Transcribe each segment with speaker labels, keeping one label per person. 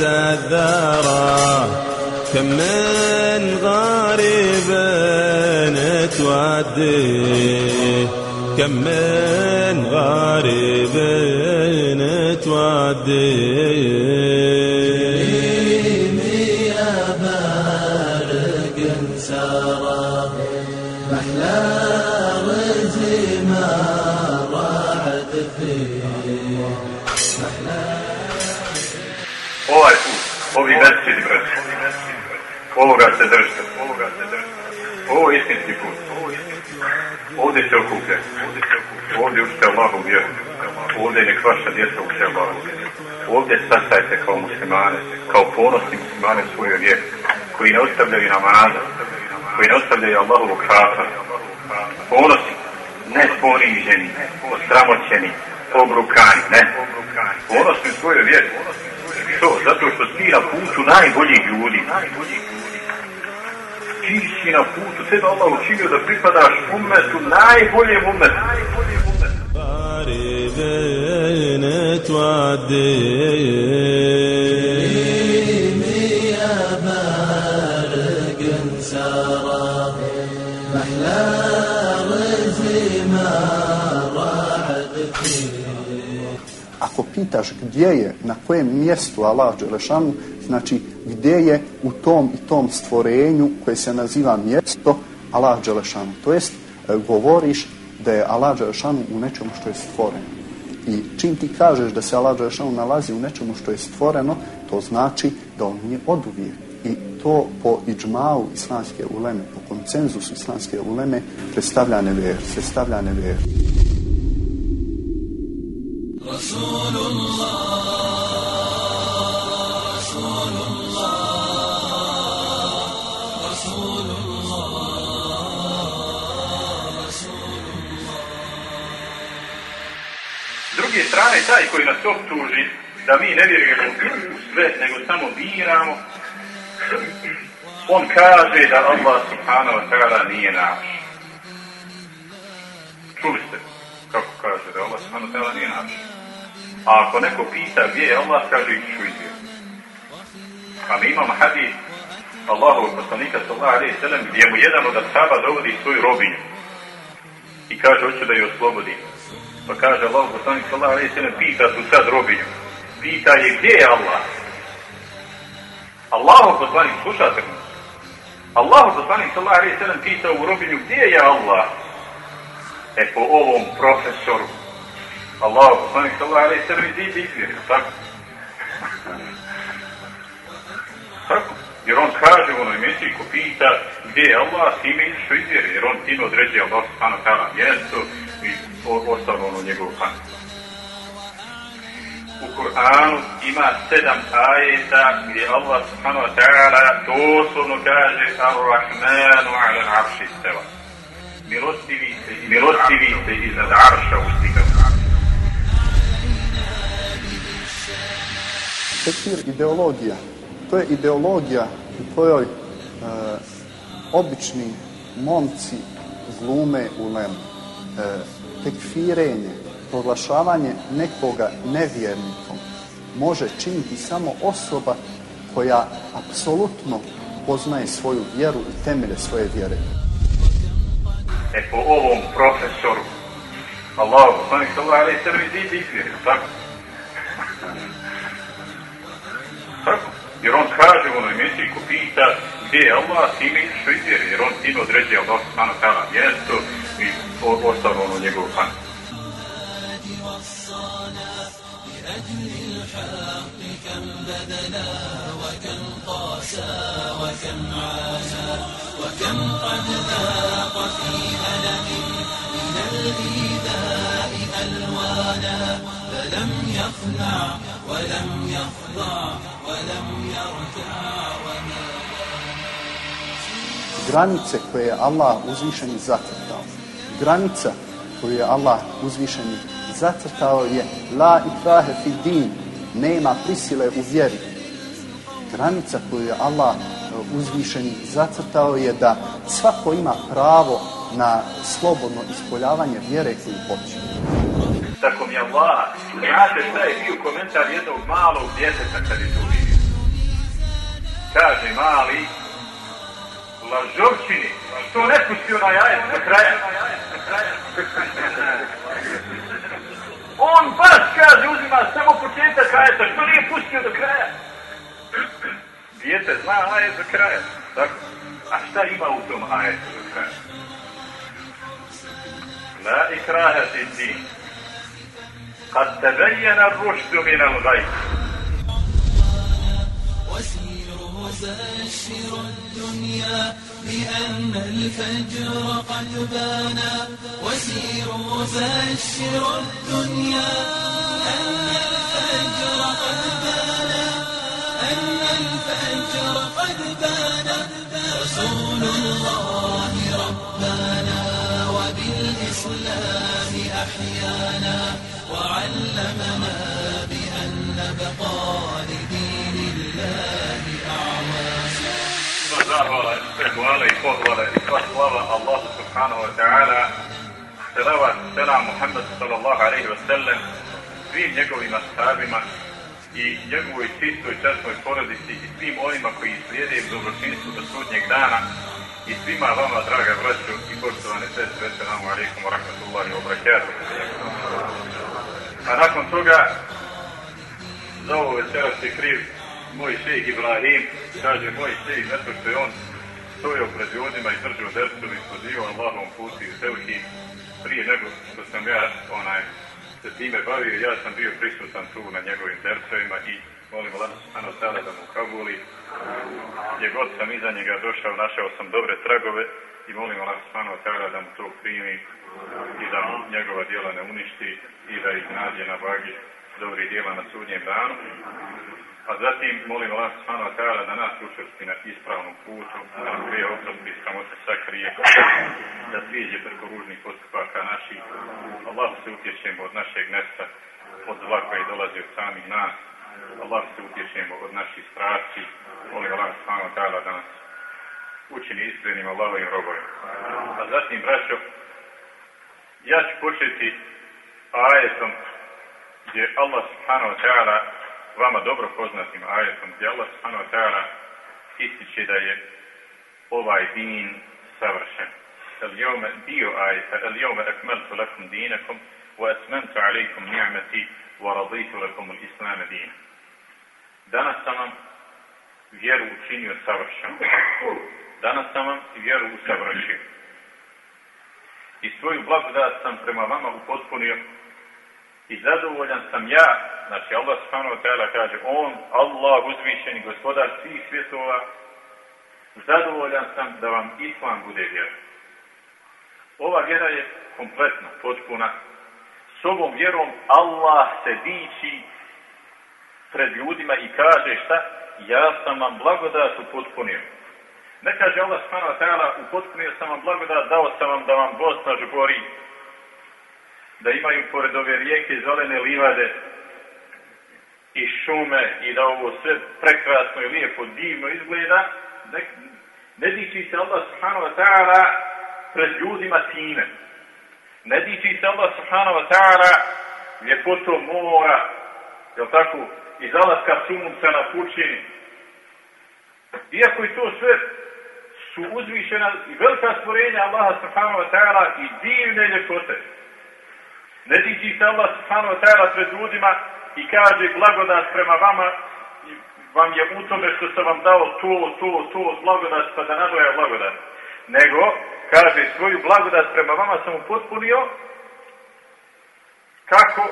Speaker 1: الذرى كم من غريب تودي كم من غريب تودي
Speaker 2: ovi besedi, brate, ovoga se držite, se držite. Ovo je istinski put. Ovdje se okupljaju. Ovdje učite Allahu vjeru. Ovdje nek vaša djeca uče vjeru. Ovdje sastajte kao muslimane, kao ponosni muslimane svoje vjeru, koji ne ostavljaju namaza, koji ne ostavljaju Allahovog hapa. Ponosni, ne poniženi, osramoćeni, obrukani, ne. Ponosni u svojoj vjeri. Što? Zato što si na putu najboljih ljudi. Ti si na putu, tebe Allah učinio da pripadaš umetu, najboljem umetu.
Speaker 1: غريب تودي
Speaker 3: يا بارق سارة محلى رزي ما رعد فيه
Speaker 4: Ako pitaš gdje je, na kojem mjestu Allah Đelešanu, znači gdje je u tom i tom stvorenju koje se naziva mjesto Allah Đelešanu. To jest e, govoriš da je Allah Đelešanu u nečemu što je stvoreno. I čim ti kažeš da se Allah Đelešanu nalazi u nečemu što je stvoreno, to znači da on nije oduvijek. I to po iđmau islamske uleme, po koncenzusu islamske uleme predstavlja nevjer, predstavlja nevjer.
Speaker 3: رسول الله رسول الله رسول الله رسول
Speaker 2: S druge strane, taj koji nas optuži da mi ne vjerujemo u sve, nego samo biramo, on kaže da Allah subhanahu wa ta'ala nije naš. Čuli ste kako kaže da Allah subhanahu wa ta'ala nije naš. A ako neko pita gdje je Allah, kaže ići ću izvjer. A mi imamo hadis Allahovog poslanika sallallahu alaihi sallam gdje mu jedan od ashaba dovodi svoju robinju i kaže hoću da ju oslobodi. Pa kaže Allah poslanik sallallahu alaihi sallam pita tu sad robinju. Pita je gdje je Allah? Allahov poslanik, slušate mu? Allahov poslanik sallallahu alaihi sallam pita u robinju gdje je Allah? E po ovom profesoru Allahov poslanik sallallahu alaihi sallam iziđe izvjeri, tako? Tako? Jer on kaže u onoj emisiji ko pita gdje je Allah, time izišao izvjeri, jer on time određuje Allah subhanahu wa ta'ala mjesto i ostalo ono njegovu pamet. U Kur'anu ima sedam ajeta gdje Allah subhanahu wa ta'ala doslovno kaže Ar-Rahmanu ala arši steva. Milostivi se, iznad arša ustikao.
Speaker 4: Tekfir ideologija. To je ideologija u kojoj e, obični momci glume u lemu. E, tekfirenje, proglašavanje nekoga nevjernikom može činiti samo osoba koja apsolutno poznaje svoju vjeru i temelje svoje vjere.
Speaker 2: E po ovom profesoru Allah, poslanik sallam iziđe izvjeri, tako? Tako? Jer on kaže u onoj emisiji ko pita gdje je Allah, time izišao izvjeri, jer on time određuje Allah subhanahu wa ta'ala mjesto i o- ostalo ono njegovu pamet.
Speaker 4: Granice koje je Allah uzvišeni zacrtao. Granica koju je Allah uzvišeni zacrtao je la ikrahe fi din, nema prisile u vjeri. Granica koju je Allah e, uzvišeni zacrtao je da svako ima pravo na slobodno ispoljavanje vjere koju hoće.
Speaker 2: Tako mi je Allah. Znate šta je bio komentar jednog malog djeteta kad je to vidio? Kaže mali, lažovčini, što ne pustio na jaje do kraja. On baš kaže uzima samo početak ajeta, što nije pustio do kraja. Dijete zna ajet do kraja. Tako. A šta ima u tom ajetu do kraja? La ikraha ti ti. Kad tebejena mi nam
Speaker 3: gajku. بشر الدنيا بأن الفجر قد بانا وسيروا بشر الدنيا أن الفجر قد بانا أن الفجر قد بانا رسول الله ربنا وبالإسلام أحيانا وعلمنا
Speaker 2: sve hvale i pohvale i sva slava Allahu subhanahu wa ta'ala selavat selam Muhammed sallallahu alaihi wa sallam svim njegovim ashabima i njegovoj čistoj časnoj porodici i svim onima koji slijede u dobročinstvu do sudnjeg dana i svima vama, draga braćo i poštovane sestre, selamu alaikum wa rahmatullahi wa barakatuh. A nakon toga, za ovo večeras je kriv moj šejh Ibrahim, kaže moj šejh, zato što je on stojao pred ljudima i držao dersovi i pozivao Allahom puti u Tevhi prije nego što sam ja onaj, se time bavio, ja sam bio prisutan tu na njegovim dersovima i molim wa ta'ala da mu kabuli. Gdje god sam iza njega došao, našao sam dobre tragove i molim wa ta'ala da mu to primi i da mu njegova djela ne uništi i da ih nađe na vagi dobrih djela na sudnjem danu. A zatim molim subhanahu wa ta'ala da nas učvrsti na ispravnom putu, da nam oprosti, samo se sakrije, da sviđe preko ružnih postupaka naših. Allah se utječemo od našeg nefsa, od zla koje dolazi od samih nas. Allah se utječemo od naših strasti. Molim subhanahu wa ta'ala da nas učini iskrenim Allahovim robovima. A zatim, braćo, ja ću početi ajetom gdje Allah subhanahu wa ta'ala vama dobro poznatim ajetom gdje Allah subhanahu wa ta'ala ističe da je ovaj din savršen. اليوم dio ajeta اليوم أكملت لكم دينكم وأتممت عليكم نعمتي ورضيت لكم الإسلام دينا. Danas sam vam vjeru učinio savršenu. Danas sam vam vjeru usavršio. I svoju blagodat sam prema vama upotpunio i zadovoljan sam ja, znači Allah subhanahu ta'ala kaže, on, Allah uzvišeni gospodar svih svjetova, zadovoljan sam da vam islam bude vjera. Ova vjera je kompletna, potpuna. S ovom vjerom Allah se diči pred ljudima i kaže šta? Ja sam vam blagodat upotpunio. Ne kaže Allah subhanahu ta'ala upotpunio sam vam blagodat, dao sam vam da vam Bosna žubori, da imaju pored ove rijeke zelene livade i šume i da ovo sve prekrasno i lijepo, divno izgleda, ne, ne diči se Allah subhanahu wa ta'ala pred ljudima time. Ne diči se Allah subhanahu wa ta'ala ljepotom mora, jel tako, i zalaska sunca na pučini. Iako i to sve su uzvišena i velika stvorenja Allaha subhanahu wa ta'ala i divne ljepote. Ne dići se Allah subhanahu wa ta'ala pred ljudima i kaže blagodat prema vama i vam je u tome što sam vam dao to, to, to, blagodat pa da nabroja blagodat. Nego, kaže svoju blagodat prema vama sam upotpunio kako?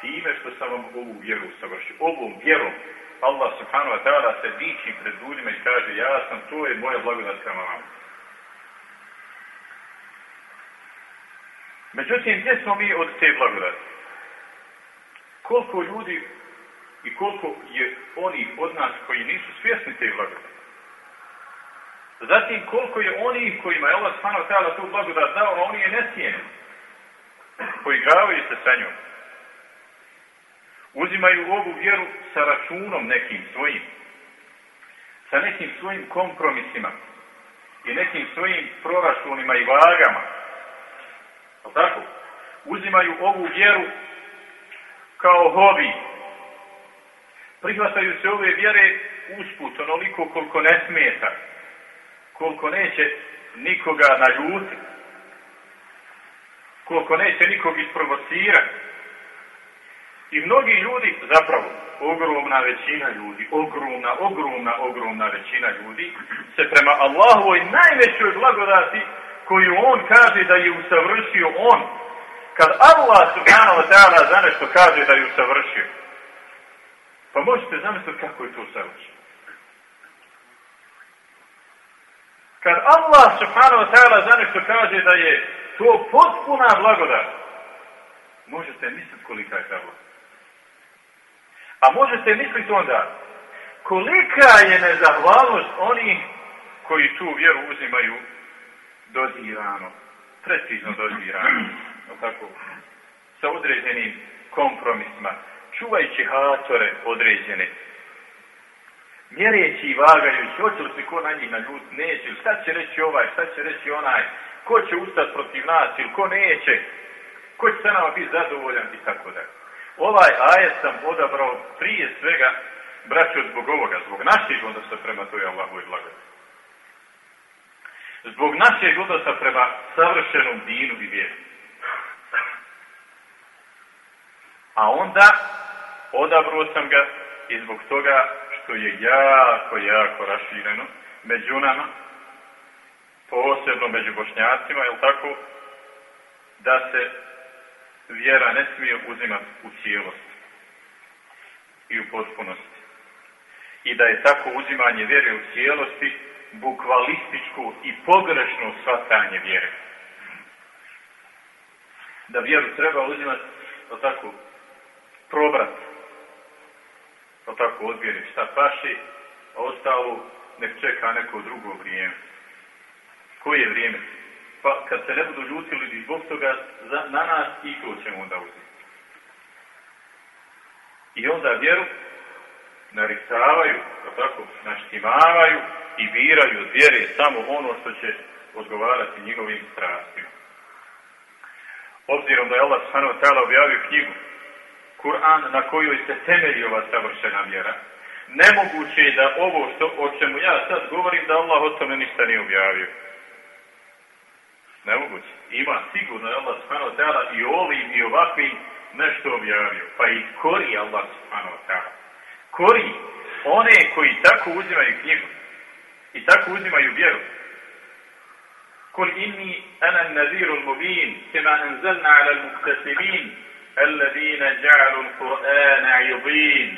Speaker 2: Time što sam vam ovu vjeru savršio. Ovom vjerom Allah subhanahu wa ta'ala se diči pred ljudima i kaže ja sam, to je moja blagodat prema vama. Međutim, gdje smo mi od te blagodati? Koliko ljudi i koliko je oni od nas koji nisu svjesni te blagodati? Zatim, koliko je oni kojima je Allah wa ta'ala tu blagodat dao, a oni je ne. Poigravaju se sa njom. Uzimaju ovu vjeru sa računom nekim svojim. Sa nekim svojim kompromisima. i nekim svojim proračunima i vagama. Tako? Uzimaju ovu vjeru kao hobi. Prihvataju se ove vjere usput, onoliko koliko ne smeta, koliko neće nikoga naljuti, koliko neće nikog isprovocirati. I mnogi ljudi, zapravo, ogromna većina ljudi, ogromna, ogromna, ogromna većina ljudi, se prema Allahovoj najvećoj blagodati koju on kaže da je usavršio on, kad Allah subhanahu wa ta'ala za nešto kaže da je usavršio, pa možete zamisliti kako je to savršeno. Kad Allah subhanahu wa ta'ala za nešto kaže da je to potpuna blagodat, možete misliti kolika je ta. A možete misliti onda kolika je nezahvalnost onih koji tu vjeru uzimaju dozirano, precizno dozirano, tako, sa određenim kompromisima, čuvajući hatore određene, mjereći i vagajući, hoće li se ko na njih naljut, neće, šta će reći ovaj, šta će reći onaj, ko će ustati protiv nas ili ko neće, ko će sa nama biti zadovoljan i tako dalje. Ovaj ajet sam odabrao prije svega, braćo, zbog ovoga, zbog našeg odnosa prema toj Allahovoj blagodati. Zbog našeg odnosa prema savršenom dinu i vjeru. A onda odabrao sam ga i zbog toga što je jako, jako rašireno među nama, posebno među bošnjacima, jel tako, da se vjera ne smije uzimati u cijelosti i u potpunosti. I da je tako uzimanje vjere u cijelosti bukvalističko i pogrešno shvatanje vjere. Da vjeru treba uzimati, o tako, probrat, o tako odbjeri šta paši, a ostalo nek čeka neko drugo vrijeme. Koje je vrijeme? pa kad se ne budu ljutili zbog toga, za, na nas i to ćemo onda uzeti. I onda vjeru naricavaju, tako, naštimavaju i biraju vjere samo ono što će odgovarati njihovim strastima. Obzirom da je Allah ta'ala objavio knjigu, Kur'an na kojoj se temelji ova savršena vjera, nemoguće je da ovo što, o čemu ja sad govorim, da Allah o tome ništa nije objavio. Nemoguće. Ima sigurno je Allah ta'ala i ovim i ovakvim nešto objavio. Pa i kori Allah ta'ala. Kori one koji tako uzimaju knjigu i tako uzimaju vjeru. Kul inni ana naziru mubin kema anzalna ala al-muqtasibin الذين جعلوا القرآن عضين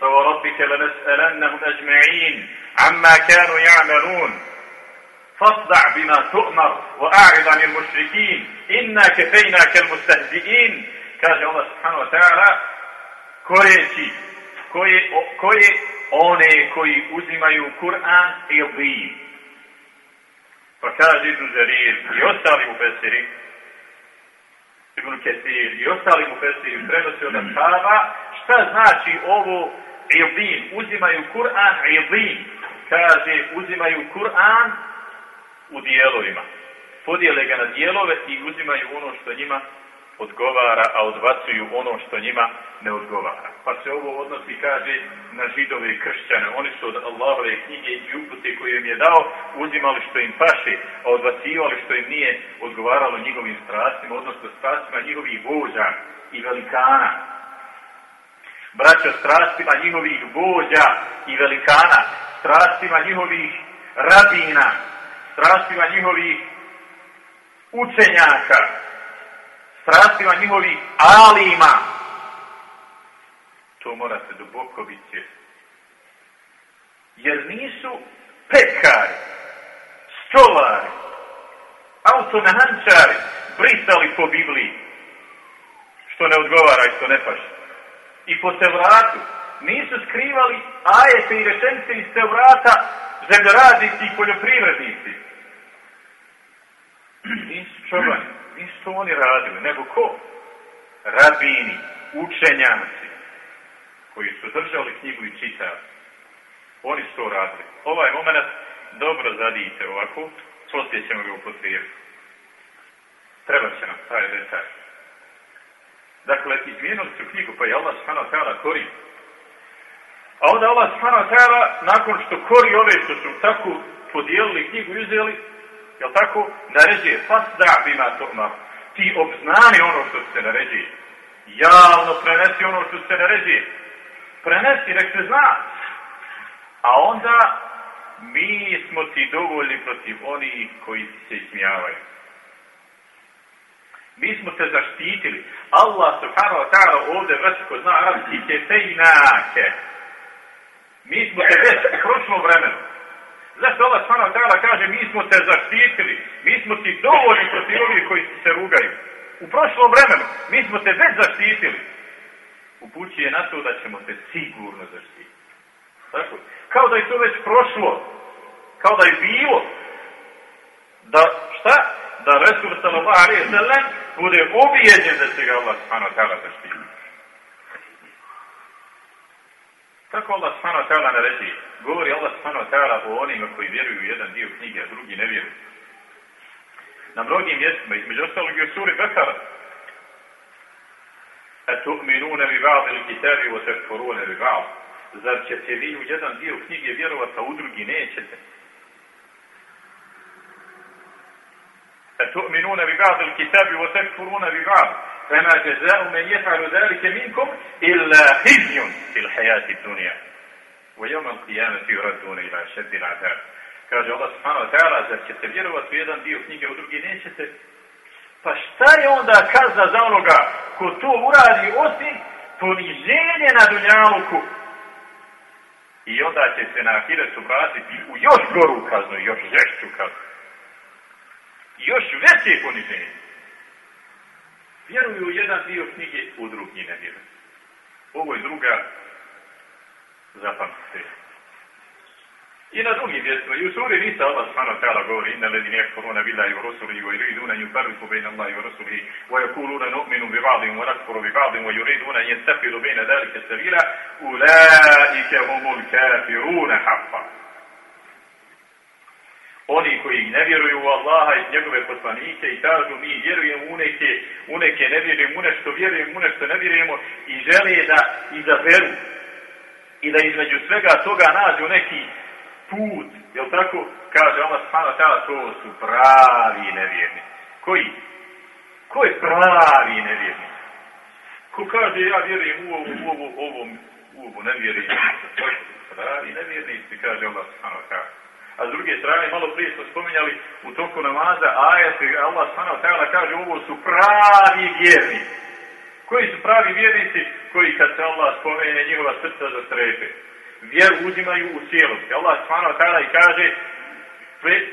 Speaker 2: فوربك لنسألنهم أجمعين عما كانوا يعملون فاصدع بما تؤمر وأعرض عن المشركين إنا كفيناك المستهزئين kaže Allah subhanahu wa ta'ala koreći koje, koje one koji uzimaju Kur'an i obijim. Pa kaže Ibn Zarir i ostali mu pesiri Ibn Kesir i ostali mu pesiri prenosi od Ashaba šta znači ovo Ilbin, uzimaju Kur'an Ilbin, kaže uzimaju Kur'an u dijelovima. Podijele ga na dijelove i uzimaju ono što njima odgovara, a odbacuju ono što njima ne odgovara. Pa se ovo odnosi, kaže, na židove i kršćane. Oni su od Allahove knjige i upute koje im je dao, uzimali što im paše, a odbacivali što im nije odgovaralo njihovim strastima, odnosno strastima njihovih vođa i velikana. Braća, strastima njihovih vođa i velikana, strastima njihovih rabina, strastima njihovih učenjaka, strastima njihovih alima. To morate duboko biti. Jer nisu pekari, stolari, automehančari brisali po Bibliji, što ne odgovara i što ne paše. I po Tevratu nisu skrivali ajete i rečenice iz Tevrata zemljoradnici i poljoprivrednici. Nisu čobani, to oni radili, nego ko? Rabini, učenjaci, koji su držali knjigu i čitali. Oni su to radili. Ovaj moment dobro zadijte ovako, poslije ćemo ga upotrijebiti. Treba će nam taj detalj. Dakle, izmijenili su knjigu, pa je Allah ta'ala kori. A onda Allah ta'ala, nakon što kori ove što su tako podijelili knjigu i uzeli, jel tako, naređuje, fasda bima toma, ti obznani ono što se naređuje. Javno prenesi ono što se naređuje. Prenesi, nek se zna. A onda mi smo ti dovoljni protiv onih koji se ismijavaju. Mi smo te zaštitili. Allah subhanahu wa ta'ala ovdje vrši ko zna arabski kefejnake. Mi smo te već u prošlom vremenu. Zašto Allah wa ta'ala kaže mi smo te zaštitili. Mi smo ti dovoljni protiv ovih koji se rugaju. U prošlom vremenu mi smo te već zaštitili. Upućuje na to da ćemo te sigurno zaštititi. Tako? Kao da je to već prošlo. Kao da je bilo. Da, šta? Da Resul sallallahu bude ubijeđen da će ga Allah zaštiti. Tako Allah subhanahu wa ta'ala naređi. Govori Allah subhanahu wa ta'ala o onima koji vjeruju u jedan dio knjige, a drugi ne vjeruju. Na mnogim mjestima, između ostalog i u suri Bekara. A tu'minune bi ba'd ili kitabi o tekfurune bi ba'd. Zar ćete vi u jedan dio knjige vjerovati, a u drugi nećete? أتؤمنون ببعض الكتاب وتكفرون ببعض فما جزاء من يفعل ذلك منكم إلا خزي في الحياة الدنيا ويوم القيامة يردون إلى شد العذاب kaže Allah subhanahu wa ta'ala, zar ćete vjerovati u jedan dio knjige, u drugi nećete? Pa šta je onda kazna za onoga ko to uradi osim poniženje na dunjaluku? I onda će se na ahiretu vratiti u još goru kaznu, još žešću kaznu još veće poniženje. Vjeruju u jedan dio knjige, u drugi ne vjeruju. Ovo je druga zapamtite. I na drugim mjestima, i u suri Nisa Allah subhanahu ta'ala govori inna ledini yakfuruna billahi wa rasulihi wa yuriduna yufarriqu bayna Allahi wa rasulihi wa yaquluna nu'minu bi ba'din wa nakfuru bi ba'din wa yuriduna yastafidu bayna dhalika sabila ulaika humul kafiruna haqqan oni koji ne vjeruju u Allaha i njegove poslanike i kažu mi vjerujemo u neke, u neke ne vjerujemo, u nešto vjerujemo, u nešto ne vjerujemo i žele da izaberu i da između svega toga nađu neki put, jel tako? Kaže Allah subhanahu ta'ala, to su pravi nevjernici. Koji? Ko je pravi nevjernik? Ko kaže ja vjerujem u ovu, u ovu, u ovu, u ovu nevjernici? Pravi nevjernici, kaže Allah subhanahu ta'ala. A s druge strane, malo prije smo spominjali u toku namaza ajati Allah ta'ala kaže ovo su pravi vjernici. Koji su pravi vjernici? Koji kad se Allah spomene njihova srca za strepe. Vjeru uzimaju u cijelosti. Allah ta'ala i kaže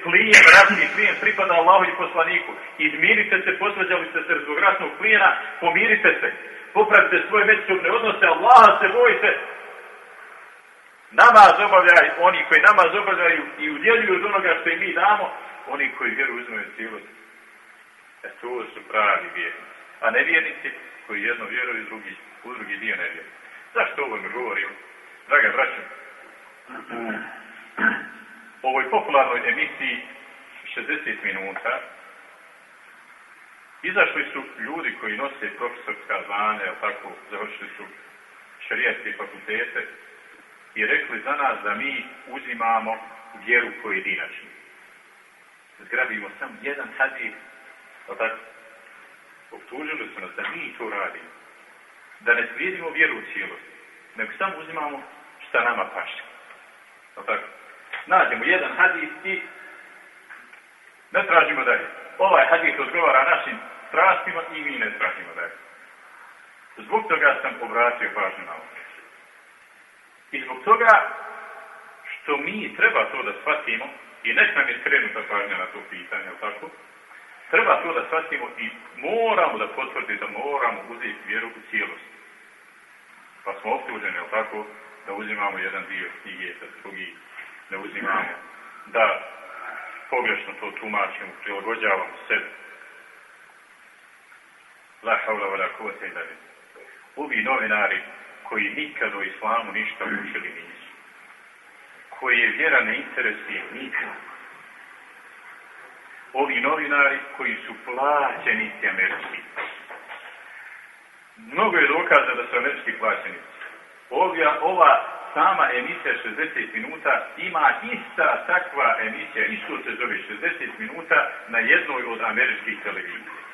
Speaker 2: plijen, ratni plijen pripada Allahu i poslaniku. Izmirite se, posvađali ste se zbog ratnog plijena, pomirite se. Popravite svoje međusobne odnose, Allaha se bojite, Namaz obavljaju, oni koji namaz obavljaju i udjeljuju od onoga što im mi damo, oni koji vjeru uzmaju cijelost. E to su pravi vjernici. A nevjernici koji jedno vjeruju, drugi, u drugi dio ne vjeruju. Zašto ovo mi govorim? Draga braćo, u ovoj popularnoj emisiji 60 minuta izašli su ljudi koji nose profesorska zvanja, tako, završili su šarijatske fakultete, i rekli za nas da mi uzimamo vjeru pojedinačnu. Zgrabimo sam jedan hadis, pa tako, optužili su nas da mi to radimo. Da ne slijedimo vjeru u cijelosti, nego samo uzimamo šta nama paše. Pa tako, nađemo jedan hadis i ne tražimo dalje. Ovaj hadis odgovara našim strastima i mi ne tražimo dalje. Zbog toga sam obratio pažnju na ovo. I zbog toga što mi treba to da shvatimo, i nek nam je skrenuta pažnja na to pitanje, tako? Treba to da shvatimo i moramo da potvrdi da moramo uzeti vjeru u cijelosti. Pa smo optuženi, jel tako, da uzimamo jedan dio knjige, da drugi ne uzimamo, da pogrešno to tumačimo, prilagođavamo sebi. La haula wa la. Ovi novinari koji nikad o islamu ništa učili nisu. koje vjera ne interesuje nikako. Ovi novinari koji su plaćenici američki. Mnogo je dokaza da su američki plaćenici. Ovja, ova sama emisija 60 minuta ima ista takva emisija, isto se zove 60 minuta na jednoj od američkih televizija.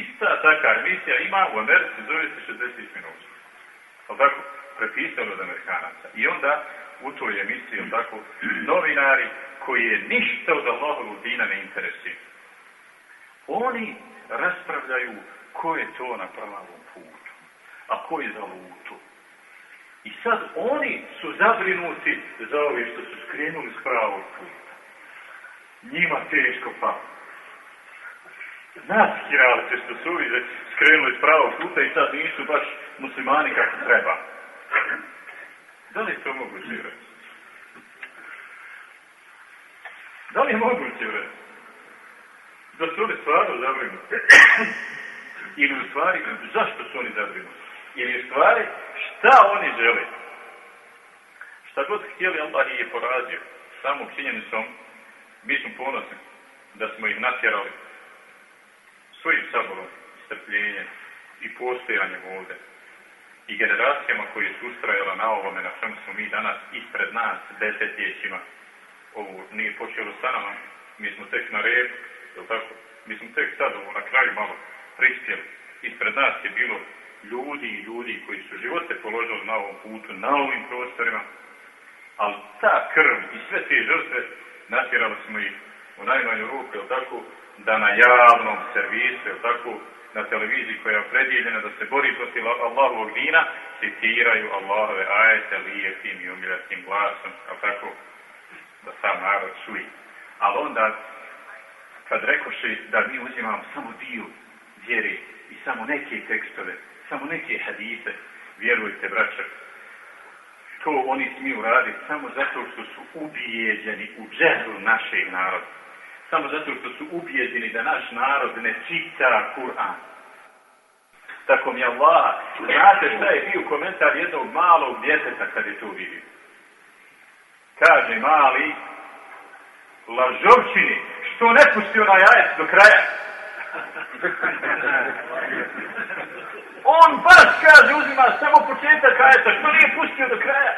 Speaker 2: Ista takva emisija ima u Americi, zove se 60 minuta. Ali tako, prepisano od Amerikanaca. I onda u toj emisiji, tako, novinari koji je ništa od Allahovog dina ne interesuje. Oni raspravljaju ko je to na pravom putu, a ko je za lutu. I sad oni su zabrinuti za ove što su skrenuli s pravog puta. Njima teško pa. Nas se što su ovi skrenuli s pravog puta i sad nisu baš muslimani kako treba. Da li je to moguće reći? Da li je moguće reći? Da su oni stvarno zabrinuti? Ili u stvari, zašto su oni zabrinuti? Ili u stvari, šta oni žele? Šta god htjeli, Allah je porazio. Samom činjenicom, mi smo ponosni da smo ih natjerali svojim saborom, strpljenjem i postojanjem ovdje i generacijama koji su ustrajala na ovome na čemu smo mi danas ispred nas desetljećima. Ovo nije počelo sa nama, mi smo tek na red, je tako? Mi smo tek sad ovo na kraju malo prispjeli. Ispred nas je bilo ljudi i ljudi koji su živote položili na ovom putu, na ovim prostorima, ali ta krv i sve te žrtve natjerali smo ih u najmanju ruku, tako, da na javnom servisu, tako, na televiziji koja je opredjeljena da se bori protiv Allahovog dina, citiraju Allahove ajete lijepim i umilatim glasom, kao tako, da sam narod čuje. Ali onda, kad rekoše da mi uzimamo samo dio vjeri i samo neke tekstove, samo neke hadise, vjerujte, braćo, to oni smiju raditi samo zato što su ubijeđeni u džehlu našeg naroda samo zato što su ubijeđeni da naš narod ne čita Kur'an. Tako mi Allah, znate šta je bio komentar jednog malog djeteta kad je to vidio. Kaže mali, lažovčini, što ne pusti onaj ajet do kraja? On baš kaže, uzima samo početak ajeta, što nije pustio do kraja?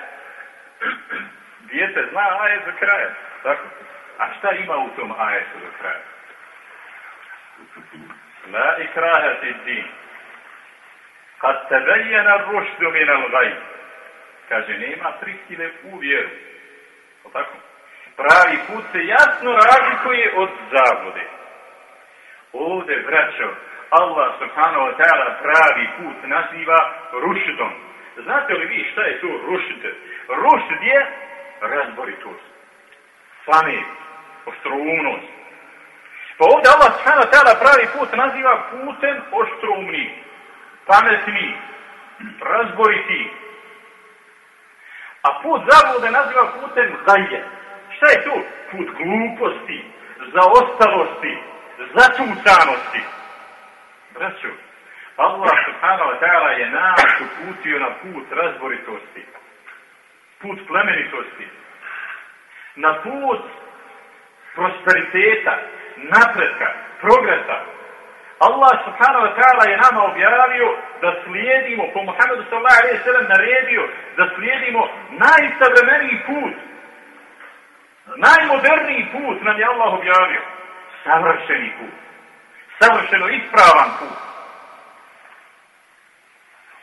Speaker 2: Dijete zna ajet do kraja, tako? A šta ima u tom ajetu do kraja? La ikraha ti din. Kad te bejena rušdu min al gaj. Kaže, nema prisile u vjeru. O tako? Pravi put se jasno razlikuje od zavode. Ovde, braćo, Allah subhanahu wa ta'ala pravi put naziva rušdom. Znate li vi šta je to rušd? Rušd je razboritost. Pamet, oštroumnost. Pa ovdje Allah subhanahu ta'ala pravi put naziva putem oštroumni, pametni, razboriti. A put zavode naziva putem zaje. Šta je to? Put gluposti, zaostalosti, zacucanosti. Braćo, Allah subhanahu wa ta'ala je nas uputio na put razboritosti, put plemenitosti, na put prosperiteta, napretka, progresa. Allah subhanahu wa ta'ala je nama objavio da slijedimo, po Muhammedu sallallahu alaihi sallam naredio, da slijedimo najsavremeniji put, najmoderniji put nam je Allah objavio. Savršeni put. Savršeno ispravan put.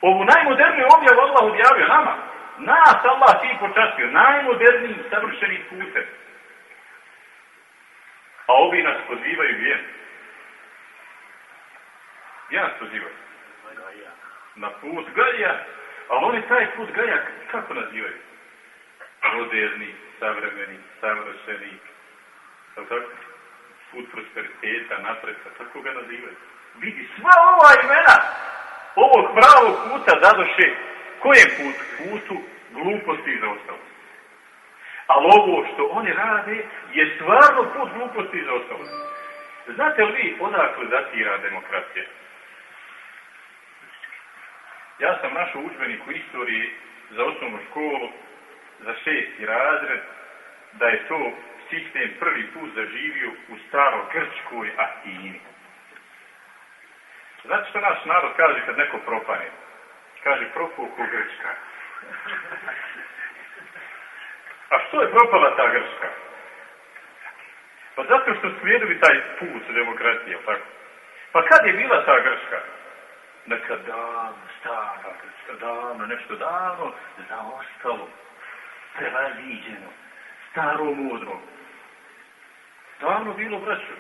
Speaker 2: Ovu najmoderniju objavu Allah objavio nama. Nas Allah ti počastio. Najmoderniji savršeni putem. A ovi nas pozivaju gdje? Ja nas pozivaju. Na put Gaja. Ali oni taj put Gaja kako nazivaju? Moderni, savremeni, savršeni. Tako? Put prosperiteta, napretka, tako ga nazivaju. Vidi, sva ova imena ovog pravog puta zadoše kojem put? Putu gluposti i zaostalosti. Ali ovo što oni rade je stvarno put gluposti za ostalo. Znate li vi odakle datira demokracija? Ja sam našao učbenik u istoriji za osnovnu školu za šesti razred, da je to sistem prvi put zaživio u staro Grčkoj Atini. Znate što naš narod kaže kad neko propane? Kaže, propao ko Grčka. A što je propala ta Grčka? Pa zato što slijedili taj put demokratije, tako? Pa kad je bila ta Grčka? Nekad davno, stara Grčka, davno, nešto davno, zaostalo, prevaziđeno, staro mudro. Davno bilo braćo.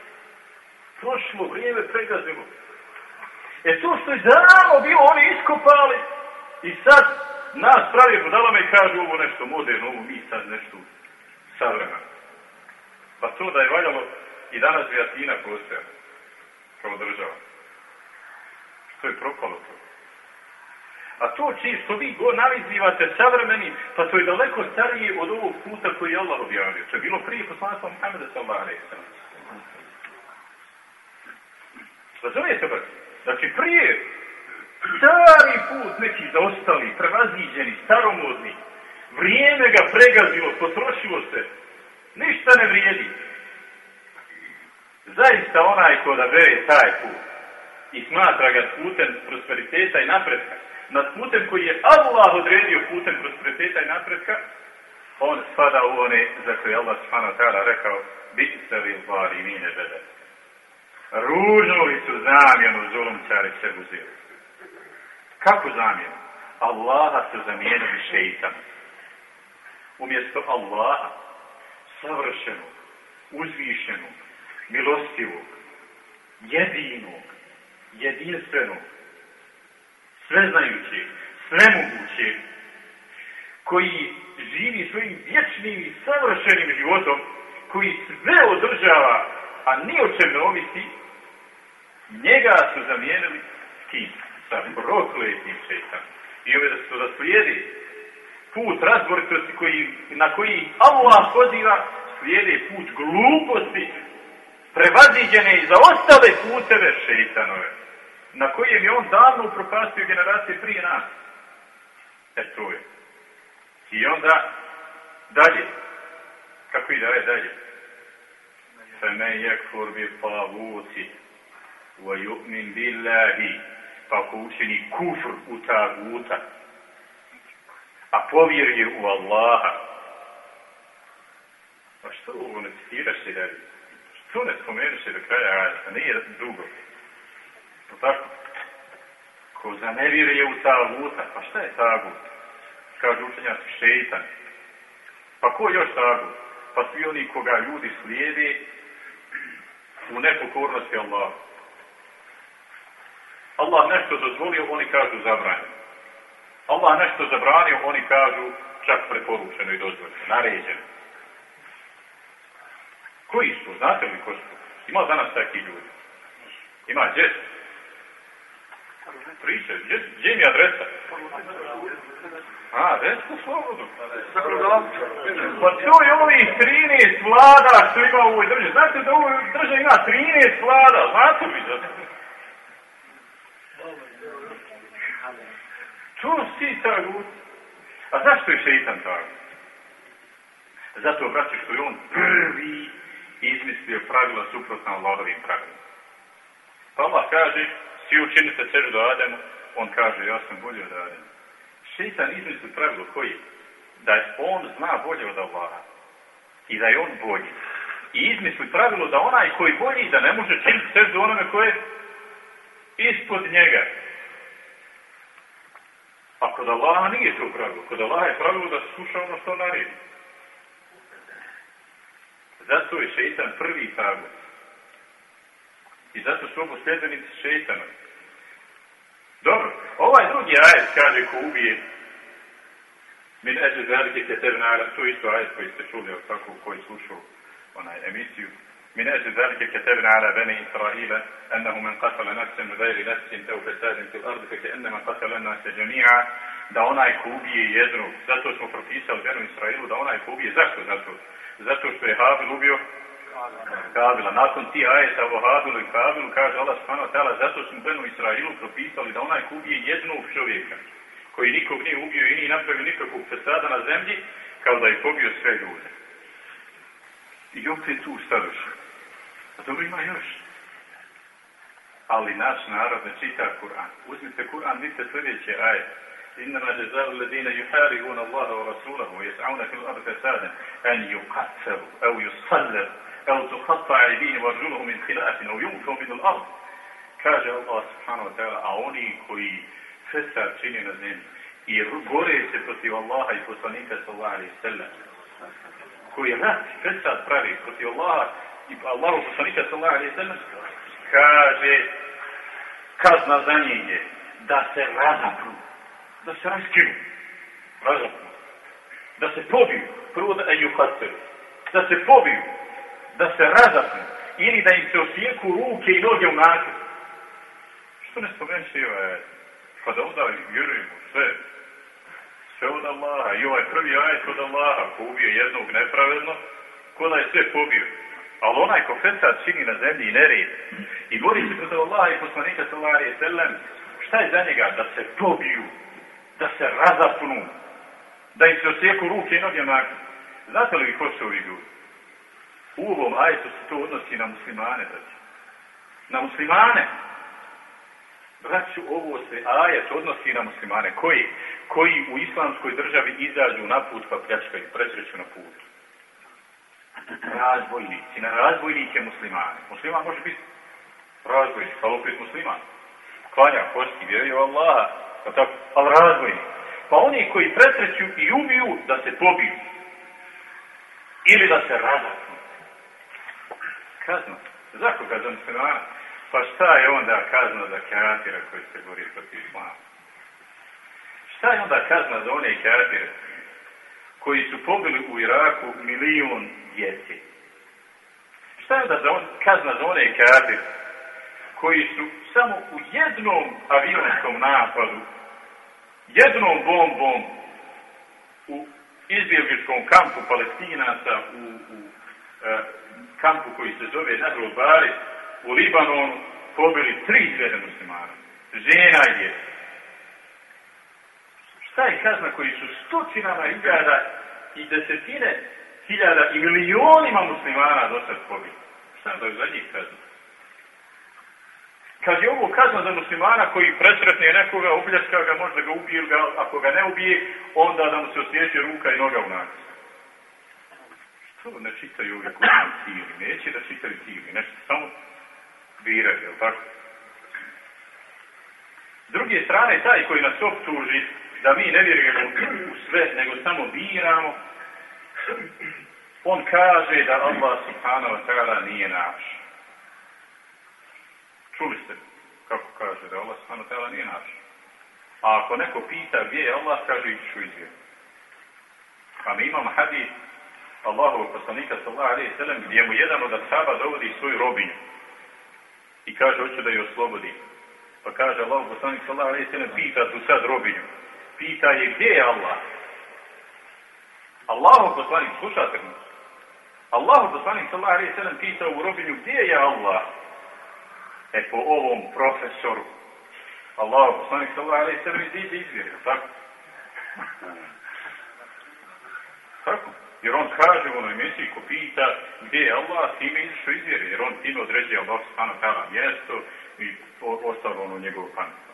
Speaker 2: Prošlo vrijeme pregazilo. E to što je davno bilo, oni iskopali i sad nas pravi budalama i kažu ovo nešto moderno, ovo mi sad nešto savremeno. Pa to da je valjalo i danas bi Atina postoja kao država. Što je propalo to? A to čisto vi go navizivate savremeni, pa to je daleko starije od ovog puta koji je Allah objavio. To je bilo prije poslanstva Muhammeda alaihi sallam. Razumijete ba? Znači prije stari put neki zaostali, prevaziđeni, staromodni, vrijeme ga pregazilo, potrošilo se, ništa ne vrijedi. Zaista onaj ko da bere taj put i smatra ga putem prosperiteta i napretka, nad putem koji je Allah odredio putem prosperiteta i napretka, on spada u one za koje Allah subhanahu ta'ala rekao biti se vi zvari mine bede. Ružnuli su zamjenu zulumčari se uzeli. Kako zamjenu? Allaha su zamijenili šeitan. Umjesto Allaha, savršenog, uzvišenog, milostivog, jedinog, jedinstvenog, sveznajućeg, svemogućeg, koji živi svojim vječnim i savršenim životom, koji sve održava, a ni o čem ne omisi, njega su zamijenili s kim? sa prokletnim i. I ove da su da slijedi put razboritosti koji, na koji Allah poziva, slijede put gluposti, prevaziđene i za ostale puteve šeitanove, na kojem je on davno upropastio generacije prije nas. E to je. I onda dalje. Kako ide dalje? dalje? Feme yekfur bi tavuti wa yu'min billahi pa ko učini kufr u taguta, a povjeruje u Allaha. A što ovo ne citiraš se dalje? Što ne spomenuš do kraja ajata? Nije dugo. To tako? Ko zanevjeruje u taguta, pa šta je tagut? Kažu učenjaci šeitan. Pa ko još tagut? Pa svi oni koga ljudi slijede u nepokornosti Allaha. Allah nešto dozvolio, oni kažu zabranjeno. Allah nešto zabranio, oni kažu čak preporučeno i dozvoljeno, naređeno. Koji su? Znate li ko su? Ima danas takvi ljudi. Ima, gdje? Priče, gdje, mi adresa? A, recimo slobodno. Pa to je ovih 13 vlada što ima u ovoj državi. Znate da u ovoj državi ima 13 vlada, znate li da? To si tagut. A zašto je šeitan tagut? Zato, braći, što je on prvi izmislio pravila suprotna Allahovim pravilima. Pa Allah kaže, svi učinite sežu do Ademu, on kaže, ja sam bolji od Adema. Šeitan izmislio pravilo koji? Da on zna bolje od Allaha. I da je on bolji. I izmisli pravilo da onaj koji bolji, da ne može činiti sežu onome koje ispod njega. A kod Allaha nije to pravilo. Kod Allaha je pravilo da sluša ono što naredi. Zato je šeitan prvi tagut. I zato su ovo sljedbenici šeitana. Dobro, ovaj drugi ajet kaže ko ubije min eđe ketevne ajet, to isto ajet koji ste čuli tako koji slušao onaj emisiju. من أجل ذلك كتبنا على بني إسرائيل أنه من قتل نفسا بغير نفس أو فساد في الأرض فكأنما قتل الناس جميعا da onaj ko ubije jednu, zato smo propisali Benu Israilu da onaj ko ubije, zašto zato? Zato što je Habil ubio Kabila. Nakon ti ajeta o Habilu i Kabilu kaže Allah subhanahu wa zato smo Benu Israilu propisali da onaj ko ubije jednog čovjeka koji nikog nije ubio i nije napravio nikakvog fesada na zemlji, kao da je pobio sve ljude. I opet tu staviš. A dobro ima još. Ali naš narod ne čita Kur'an. Uzmite Kur'an, vidite sljedeće aje. إنما جزاء الذين يحاربون الله ورسوله ويسعون في الأرض فسادا أن يقتلوا أو يصلبوا أو تقطع أيديهم وارجلهم من خلاف أو ينفوا من الأرض koji fesad čini na zemlji i gore se protiv Allaha i poslanika sallallahu alaihi sallam, koji rat, fesad pravi protiv Allaha i Allahu poslanika sallallahu alaihi sallam, kaže kazna za njih da se razapnu, da se raskinu, razapnu, da se pobiju, prvo da ju da se pobiju, da se razapnu, ili da im se osijeku ruke i noge u nakon. Što ne spomenuš i ovaj Pa da onda vjerujemo sve. Sve od Allaha. I ovaj prvi ajet od Allaha ko ubije jednog nepravedno, ko da je sve pobio. Ali onaj ko fesad čini na zemlji i nered i bori se protiv Allaha i poslanika sallallahu sallam, šta je za njega? Da se pobiju, da se razapnu, da im se osjeku ruke i noge maknu. Znate li vi ko su ovi? U ovom ajetu se to odnosi na muslimane, znači. Na muslimane. Braću, ovo se ajet odnosi na muslimane. Koji? Koji u islamskoj državi izađu na put pa pljačkaju, presreću na put. Razbojnici, na razbojnike muslimane. Musliman može biti razbojnik, ali opet musliman. Klanja, posti, vjeruje u Allaha, pa tako, ali razbojnik. Pa oni koji presreću i ubiju da se pobiju. Ili da se razapnu. Kazno. Zašto kazno muslimana? Pa šta je onda kazna za kafira koji se bori protiv islama? Šta je onda kazna za one kafire koji su pobili u Iraku milijun djeci? Šta je onda za on, kazna za one kafire koji su samo u jednom avionskom napadu, jednom bombom u izbjegličkom kampu palestinaca u, u e, kampu koji se zove Nadrol Bari, u Libanonu pobili tri hiljade muslimana. Žena i djeca. Šta je kazna koji su stotinama hiljada i desetine hiljada i milionima muslimana do sad pobili? Šta je za njih kazna? Kad je ovo kazna za muslimana koji presretne nekoga, obljaska ga, možda ga ubije, ga, ako ga ne ubije, onda da mu se osjeće ruka i noga u nas. Što ne čitaju uvijek u cijeli? Neće da čitaju cijeli, nešto samo biraju, jel tako? S druge strane, taj koji nas optuži da mi ne vjerujemo u sve, nego samo biramo, on kaže da Allah subhanahu wa ta'ala nije naš. Čuli ste kako kaže da Allah subhanahu wa ta'ala nije naš. A ako neko pita gdje je Allah, kaže ići ću izvjer. A mi imamo hadith Allahovog poslanika sallallahu alaihi sallam gdje mu jedan od ashaba dovodi svoju robinju i kaže hoće da je oslobodi. Pa kaže Allah poslanik sallallahu alejhi ve sellem pita tu sad robinju. Pita je gdje je Allah? Allahu poslanik slušate mu. Allahu poslanik sallallahu alejhi ve sellem pita u robinju gdje je Allah? E po ovom profesoru. Allahu poslanik sallallahu alejhi ve sellem iziđe izvjeri, tako? Tako? Jer on kaže u onoj emisiji ko pita gdje je Allah, time izišao izvjeri, jer on time određuje Allah subhanahu ta'ala mjesto i ostalo ono njegovu pamet.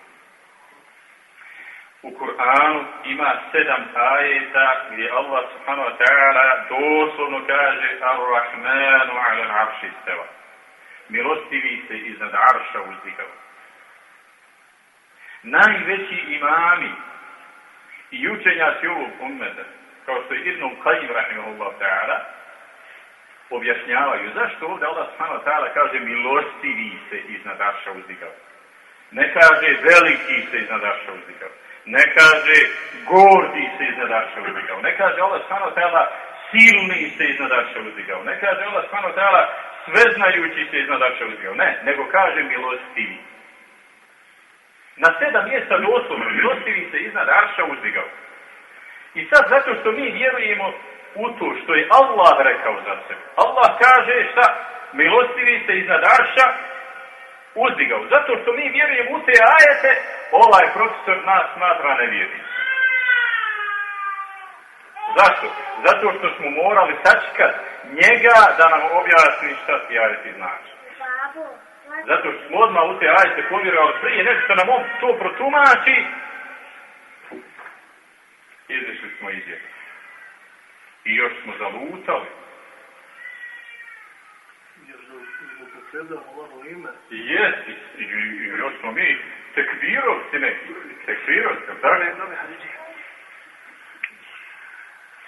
Speaker 2: U Kur'anu ima sedam ajeta gdje Allah subhanahu wa ta'ala doslovno kaže Ar-Rahmanu ala arši steva. Milostivi se iznad arša uzdigao. Najveći imami i učenjaci ovog ummeta kao što je Ibn Qajim rahimahullah ta'ala, objašnjavaju zašto ovdje Allah subhanahu ta'ala kaže milostivi se iznad Arša uzdigao. Ne kaže veliki se iznad Arša uzdigao. Ne kaže gordi se iznad Arša uzdigao. Ne kaže Allah subhanahu ta'ala silni se iznad Arša uzdigao. Ne kaže Allah subhanahu ta'ala sveznajući se iznad Arša uzdigao. Ne, nego kaže milostivi. Na sedam mjesta doslovno milostivi se iznad Arša uzdigao. I sad zato što mi vjerujemo u to što je Allah rekao za sebe. Allah kaže šta? Milostivi se iznad Arša uzdigao. Zato što mi vjerujemo u te ajete, ovaj profesor nas smatra nevjerni. Zašto? Zato što smo morali sačekat njega da nam objasni šta ti ajeti znači. Zato što smo odmah u te ajete povjerovali prije nešto nam on to protumači, izišli smo iz. I još smo zalutali. I jest, i, još smo mi tekvirovci neki, tekvirovci, tako?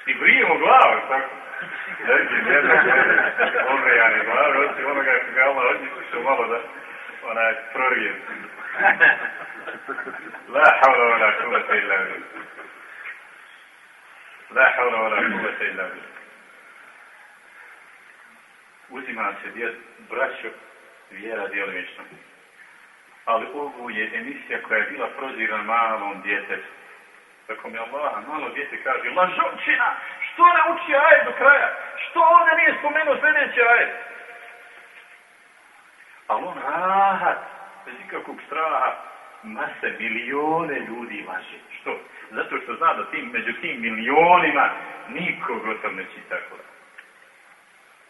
Speaker 2: I brijemo glavu, tako? Neki, ne znam, obrejane glave, osim onoga koga Allah odnisi malo da onaj prorije. La havla wa la kuvvata illa billah. La havla wa la kuvvata illa billah. Uzima se djed, braćo, vjera djelomično. Ali ovo je emisija koja je bila prozirana malom djetetu. Tako mi Allah, malo djete kaže, lažovčina, što ne uči ajet do kraja? Što ovdje nije spomenuo sljedeći ajet? Ali on rahat, bez ikakvog straha, mase, milione ljudi laže. Što? Zato što zna da tim, među tim milionima nikog o tom ne čita.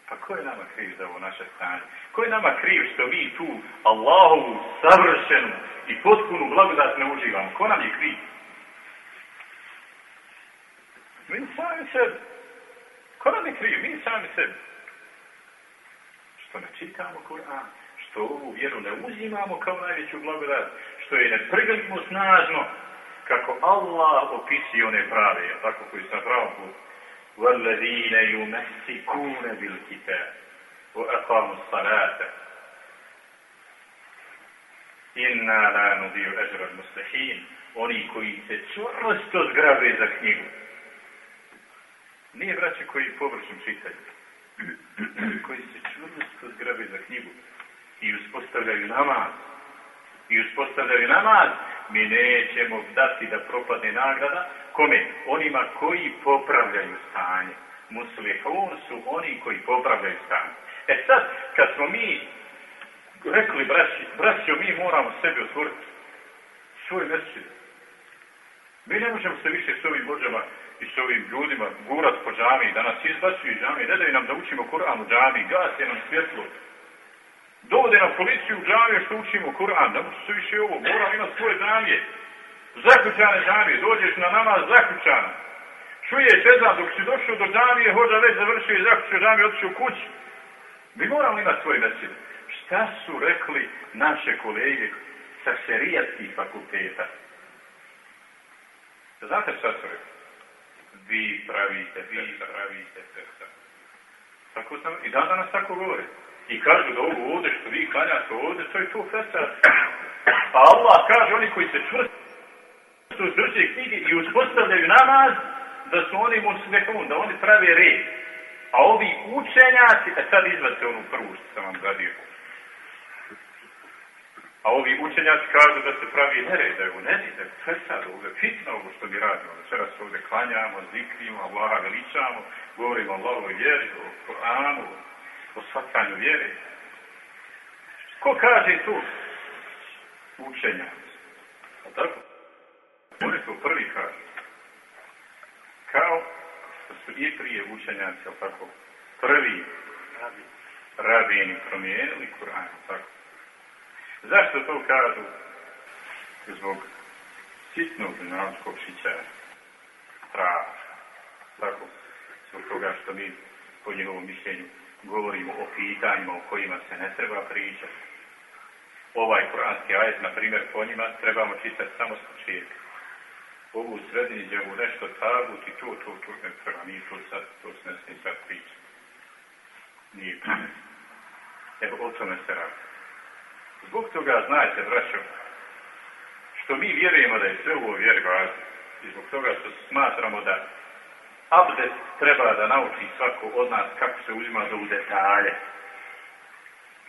Speaker 2: Pa ko je nama kriv za ovo naše stanje? Ko je nama kriv što mi tu Allahovu savršenu i potpunu blagodat ne uživamo? Ko nam je kriv? Mi sami sebi. Ko nam je kriv? Mi sami sebi. Što ne čitamo Kur'an, što ovu vjeru ne uzimamo kao najveću blagodat, što je ne prgljimo snažno, kako Allah opisi one prave, tako koji su na pravom putu. وَالَّذِينَ يُمَسِّكُونَ بِالْكِتَابِ وَأَقَامُوا الصَّلَاةَ إِنَّا لَا نُضِيُ أَجْرَ الْمُسْلِحِينَ Oni koji se čvrsto zgrabe za knjigu. Nije vraće koji površno čitaju. koji se čvrsto zgrabe za knjigu i uspostavljaju namaz. I uspostavljaju namaz, mi nećemo dati da propadne nagrada. Kome? Onima koji popravljaju stanje. Muslihun su oni koji popravljaju stanje. E sad, kad smo mi rekli, braći, braćo, mi moramo sebi otvoriti svoj mesečin. Mi ne možemo se više s ovim bođama i s ovim ljudima gurat po džami, da nas izbacuju iz džami, ne daju nam da učimo Kur'an u džami, gase nam svjetlo. Dovode nam policiju u džamije što učimo Kur'an, da može se više ovo, moram imati svoje džamije. Zaključane džamije, dođeš na namaz zaključana. Čuješ, znam, dok si došao do džamije, hođa već završio i zaključio džamije, otišao kući. Mi moramo imati svoj mesec. Šta su rekli naše kolege sa šerijatskih fakulteta? Znate šta su rekli? Vi pravite, vi pravite. Tako sam, i dan danas tako govore. I kažu da ovo ovdje što vi klanjate ovdje, to je to festa. A Allah kaže oni koji se čvrsto drže knjige i uspostavljaju namaz, da su oni muslimun, da oni prave red. A ovi učenjaci, a sad izvate onu prvu što sam vam gadio. A ovi učenjaci kažu da se pravi nered, da je u nedi, da je fesad, ovo je fitno ovo što mi radimo. Sve se ovdje klanjamo, zikrimo, Allaha veličamo, govorimo o vjeri, o Koranu, o shvatanju vjere. Ko kaže tu? Učenjaci. A tako? Oni to prvi kažu. Kao što su i prije učenjaci, ali tako? Prvi rabini promijenili Kur'an, tako? Zašto to kažu? Zbog sitnog narodskog šićara. Straha. Tako? Zbog toga što mi, po njegovom mišljenju, govorimo o pitanjima o kojima se ne treba pričati. Ovaj kuranski ajet, na primjer, po njima trebamo čitati samo s početka. Ovu sredini gdje u nešto tabut i to, to, to ne treba, nije to sad, to se ne smije sad pričati. Nije Evo, o tome se radi. Zbog toga, znajte, braćo, što mi vjerujemo da je sve ovo vjeri i zbog toga što smatramo da abdest treba da nauči svako od nas kako se uzima do u detalje.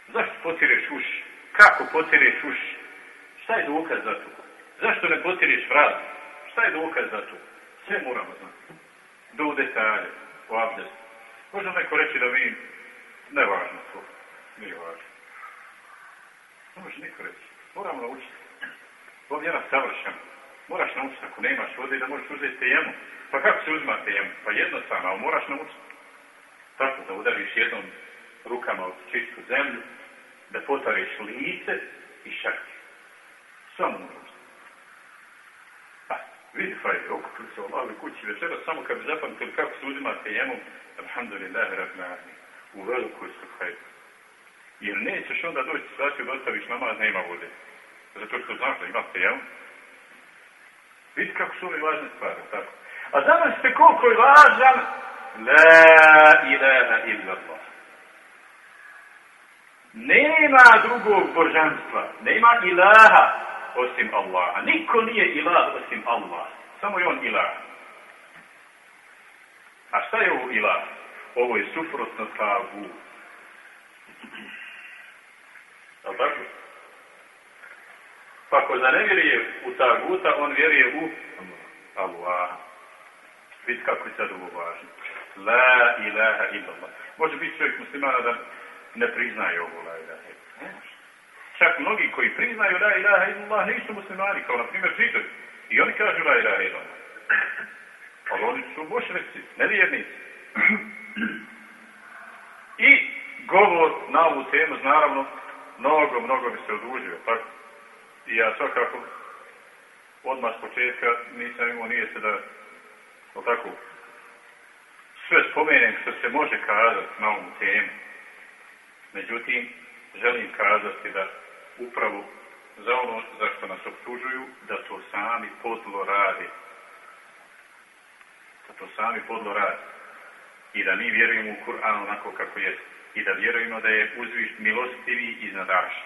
Speaker 2: Zašto potireš uši? Kako potireš uši? Šta je dokaz za to? Zašto ne potireš vrat? Šta je dokaz za to? Sve moramo znati. Do u detalje, o abdestu. Može neko reći da mi nevažno to. Nije važno. Ne može neko reći. Moramo naučiti. Ovo je savršeno. Moraš naučiti ako nemaš vode da možeš uzeti tejemu. Pa kako se uzima tejemu? Pa jednostavno, ali moraš naučiti. Tako da udariš jednom rukama u čistu zemlju, da potariš lice i šakti. Samo naučiti. Vidi fajde, okupili se u Allahove kući večera, samo kad bi zapamtili kako se uzima tejemu, alhamdulillah, rabnani, u velikoj su hajde. Jer nećeš onda doći situaciju da ostaviš namaz, nema vode. Zato što znaš da ima tejemu. Vidite kako su ovi važne stvari, tako. A zamislite koliko je važan La ilaha illallah. Nema drugog božanstva, nema ilaha osim Allaha. Niko nije ilah osim Allah. Samo je on ilah. A šta je ovo ilah? Ovo je suprotno tagu. Jel tako? Pa da ne vjeruje u taguta, on vjeruje u Allah. Vidite kako je sad ovo važno. La ilaha illallah. Može biti čovjek muslimana da ne priznaje ovo la ilaha. Čak mnogi koji priznaju la ilaha illallah nisu muslimani, kao na primjer židov. I oni kažu la ilaha illallah. Ali oni su bošnici, nevjernici. I govor na ovu temu, naravno, mnogo, mnogo bi se odužio. Tako? I ja svakako odmah s početka nisam imao nije se da o tako sve spomenem što se može kazati na ovu temu. Međutim, želim kazati da upravo za ono za što nas optužuju, da to sami podlo radi. Da to sami podlo radi. I da mi vjerujemo u Kur'an onako kako je. I da vjerujemo da je uzviš milostivi iznad Arša.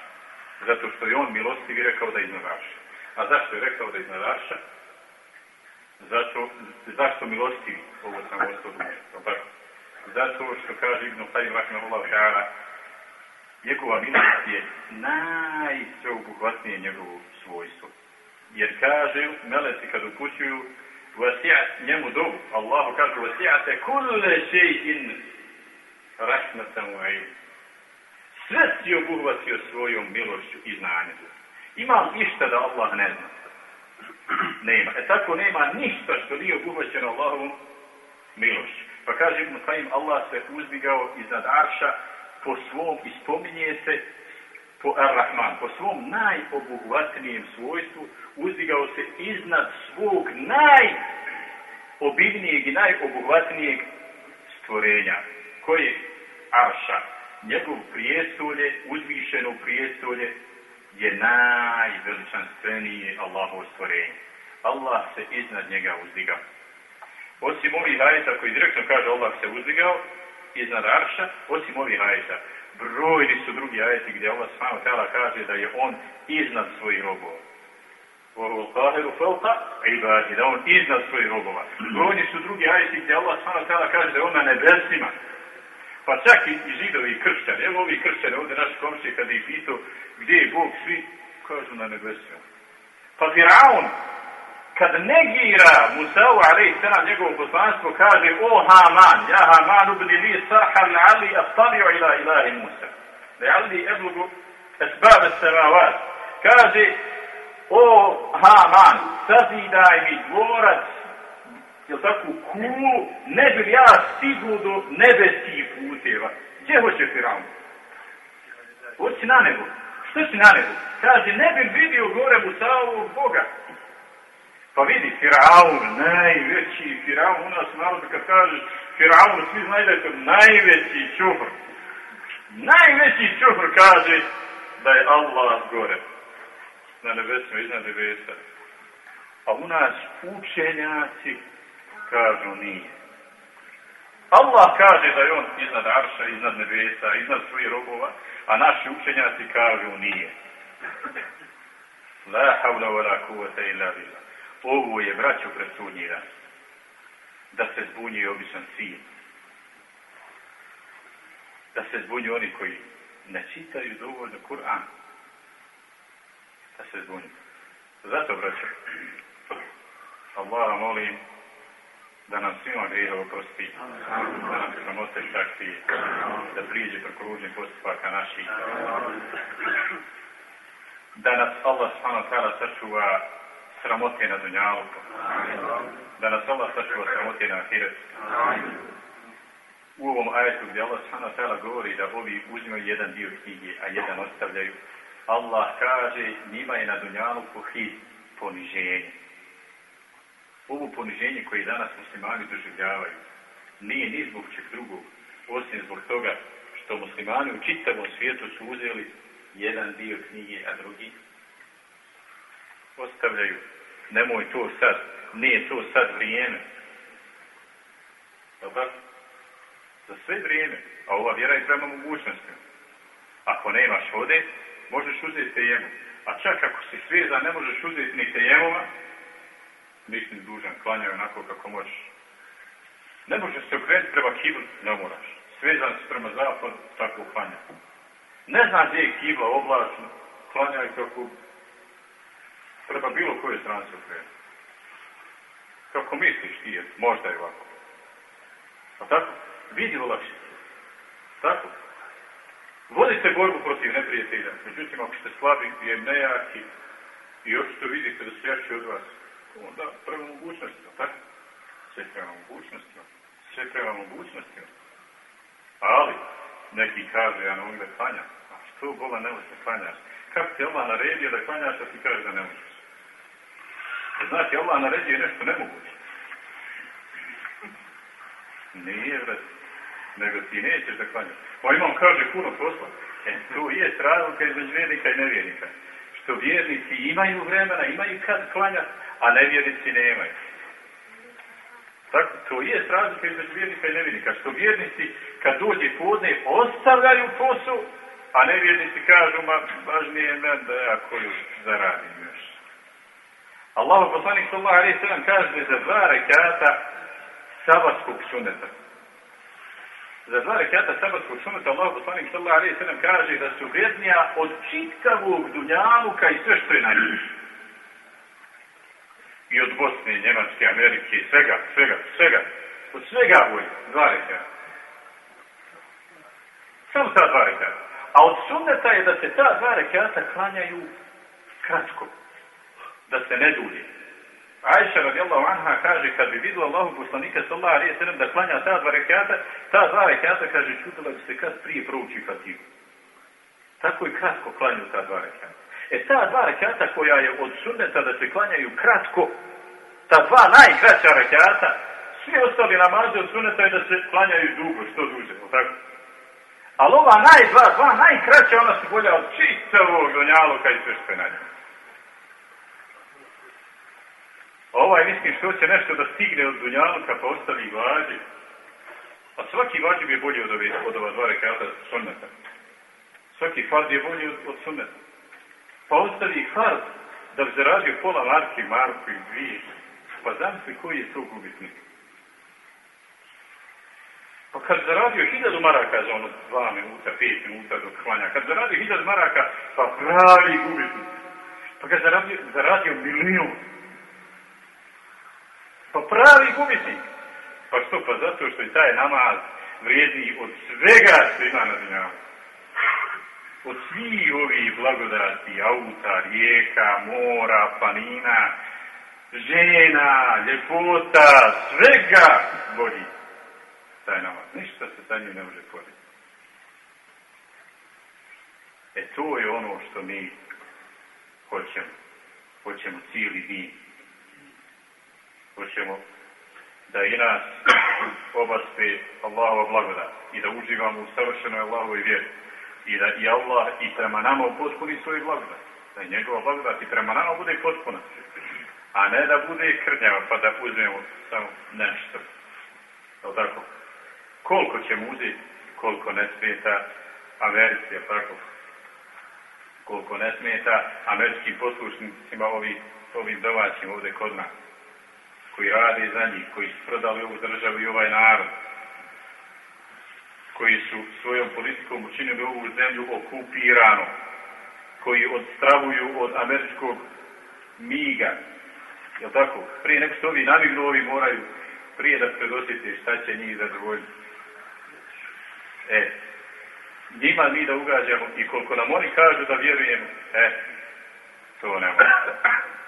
Speaker 2: Zato što je on milostivi rekao da je iznad Arša. A zašto je rekao da je iznad Arša? Zato, zašto milostivi? Ovo sam duže. Zato što kaže Ibn Qayyim Rahmanullah njegova milost je najsveobuhvatnije njegovo svojstvo. Jer kaže, meleci kad upućuju, vasijat njemu dobu, Allahu kaže, vasijate kulle še'in rahmetan u Sve si obuhvatio svojom milošću i znanjem. Imam išta da Allah ne zna? Nema. E tako nema ništa što nije obuhvaćeno Allahovom milošću. Pa kaže Qayyim, Allah se uzdigao iznad Arša po svom, i spominje se po Ar-Rahman, po svom najobuhvatnijem svojstvu, uzdigao se iznad svog najobivnijeg i najobuhvatnijeg stvorenja. Koje Arša? Njegov prijestolje, uzvišeno prijestolje, je najveličanstvenije Allahovo stvorenje. Allah se iznad njega uzdigao. Osim ovih ajeta koji direktno kaže Allah se uzdigao, iznad arša, osim ovih ajeta. Brojni su drugi ajeti gdje Allah s.w.t. kaže da je on iznad svojih robova. Ibadi, da on iznad svojih robova. Brojni su drugi ajeti gdje Allah s.w.t. kaže da je on na nebesima. Pa čak i židovi i kršćani, evo ovi kršćani, ovdje naši komšije kada ih pitao gdje je Bog, svi kažu na nebesima. Pa Firaun, kad negira Musa'u sallam njegovo poslanstvo, kaže o Haman, ja Haman ubni li sahar la'ali astalio ila ilahi Musa. La'ali eblugu esbabe samavat. Kaže, o Haman, sazidaj mi dvorac, jel tako, kulu, ne bi ja stigu do nebeskih puteva. Gdje hoće Firaun? Hoće na nebo. Što će na nebo? Kaže, ne bi vidio gore Musa'ovog Boga. Pa vidi, Firaun, najveći Firaun, u nas narodu kad kaže Firaun, svi znaju da je to najveći čufr. Najveći čufr kaže da je Allah gore. Na nebesima, iznad nebesa. A u nas učenjaci kažu nije. Allah kaže da je on iznad Arša, iznad nebesa, iznad svojih robova, a naši učenjaci kažu nije. La havla wa la kuvata illa billah. Ovo je, braćo, dan. Da se zbunjuje običan sin. Da se zbunjuju oni koji ne čitaju dovoljno Kur'an. Da se zbunjuju. Zato, braćo, Allah molim da nam svima grijeha oprosti, da nam sramote čakti, da priđe preko ružnih postupaka naših, da nas Allah s.w.t. sačuva sramote na dunjalu. Da nas Allah sačuva sramote na ahiretu. U ovom ajetu gdje Allah wa govori da ovi uzimaju jedan dio knjige, a jedan ostavljaju, Allah kaže njima je na dunjalu pohit poniženje. Ovo poniženje koje danas muslimani doživljavaju nije ni zbog čeg drugog, osim zbog toga što muslimani u čitavom svijetu su uzeli jedan dio knjige, a drugi ostavljaju. Nemoj to sad, nije to sad vrijeme. Dobro? Za sve vrijeme, a ova vjera je prema mogućnostima. Ako nemaš vode, možeš uzeti tejemu. A čak ako si svezan, ne možeš uzeti ni tejemova, nisi dužan, klanjaju onako kako možeš. Ne možeš se okrenuti prema kibli, ne moraš. Svezan si prema zapadu, tako klanja. Ne znam gdje je kibla oblačno, klanjaju kako treba bilo koje strane se okrenuti. Kako misliš ti je, možda je ovako. A tako? Vidi olakšice. Tako? Vodite borbu protiv neprijatelja. Međutim, ako ste slabi i nejaki i očito vidite da su jači od vas, onda prema mogućnostima, tako? Sve prema mogućnostima. Sve prema mogućnostima. Ali, neki kaže, ja ne mogu da klanjam. A što Boga ne možeš da klanjaš? Kako ti Allah naredio da klanjaš, a ti kaže da ne možeš? Znači, Allah naredio nešto nemoguće. Nije, već nego ti nećeš da klanjaš. Pa imam, kaže, puno posla. E, tu je razlika između vjernika i nevjernika. Što vjernici imaju vremena, imaju kad klanjati, a nevjernici nemaju. Tako, to je razlika između vjernika i nevjernika. Što vjernici, kad dođe podne, ostavljaju posao, a nevjernici kažu, ma, važnije je da ja koju zaradim još. Allahu poslanik sallallahu alaihi sallam kaže za dva rekata sabatskog suneta za dva rekata sabatskog suneta Allah poslanik sallallahu alaihi sallam kaže da su vrijednija od čitavog dunjaluka i sve što je na njih. I od Bosne, Njemačke, Amerike, svega, svega, svega. Od svega bolje, dva rekata. Samo ta dva rekata. A od sunneta je da se ta dva rekata klanjaju kratko. Da se ne dulje. Ajša radijallahu anha kaže kad bi vidjela Allahu poslanika sallallahu alejhi ve sellem da klanja ta dva rekata, ta dva rekata kaže čutila bi se kad prije prouči Fatihu. Tako i kratko klanju ta dva rekata. E ta dva rekata koja je od sunneta da se klanjaju kratko, ta dva najkraća rekata, svi ostali namazi od sunneta je da se klanjaju dugo, što duže, tako? Ali ova naj, dva, najkraća, ona su bolja od čitavog donjaloka i sve što je na njemu. Ovaj misli što će nešto da stigne od Dunjaluka pa ostavi vađi. A svaki vađi je bolji od, ove, od ova dva rekata sunneta. Svaki fard je bolji od, od sunneta. Pa ostavi fard da bi zaradio pola marki, marku i dvije. Pa zamisli koji je to gubitnik. Pa kad zaradio hiljadu maraka za ono dva minuta, pet minuta dok klanja, kad zaradio hiljadu maraka, pa pravi gubitnik. Pa kad zaradio, zaradio milijun, pa pravi gubitnik. Pa što? Pa zato što je taj namaz vrijedniji od svega što ima na dunjavu. Od svih ovih blagodati, auta, rijeka, mora, planina, žena, ljepota, svega bolji taj namaz. Ništa se sa njim ne može porediti. E to je ono što mi hoćemo. Hoćemo cijeli din hoćemo da i nas obaspe Allahova blagodat i da uživamo u savršenoj Allahovoj vjeri i da i Allah i prema nama upotpuni svoj blagodat. Da je njegova blagodat i prema nama bude potpuna. A ne da bude krnjava pa da uzmemo samo nešto. Je tako? Koliko ćemo uzeti, koliko ne smeta Americi, tako? Koliko ne smeta američkim poslušnicima ovim, ovim domaćim ovdje kod nas koji rade za njih, koji su prodali ovu državu i ovaj narod, koji su svojom politikom učinili ovu zemlju okupirano, koji odstravuju od američkog miga. Jel tako? Prije nek što ovi namignu, ovi moraju prije da predosjeti šta će njih zadovoljiti. E, njima mi da ugađamo i koliko nam oni kažu da vjerujemo, e, to ne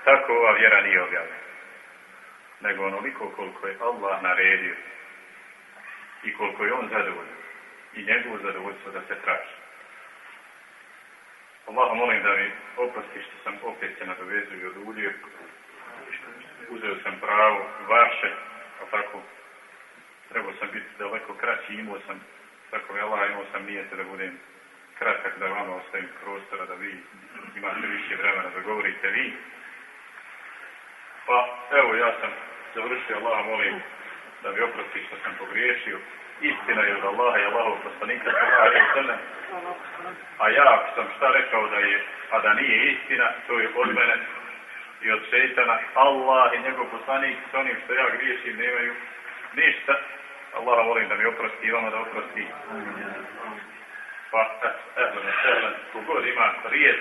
Speaker 2: tako ova vjera nije objavljena. Nego onoliko koliko je Allah naredio i koliko je on zadovoljan i njegovo zadovoljstvo da se traži. Allah molim da mi oprosti što sam opet se nadovezio i oduljio. Uzeo sam pravo vaše, a tako trebao sam biti daleko kraći, imao sam, tako je Allah, imao sam nijete da budem kratak, da vama ostavim prostora, da vi imate više vremena da govorite vi. Pa evo ja sam završio, Allah molim da mi oprosti što sam pogriješio. Istina je od Allaha i Allahov poslanika a ja sam šta rekao da je, a da nije istina, to je od mene i od šeitana. Allah i njegov poslanik s onim što ja griješim nemaju ništa. Allah volim da mi oprosti i vama da oprosti. Pa, evo, evo, kogod ima riječ,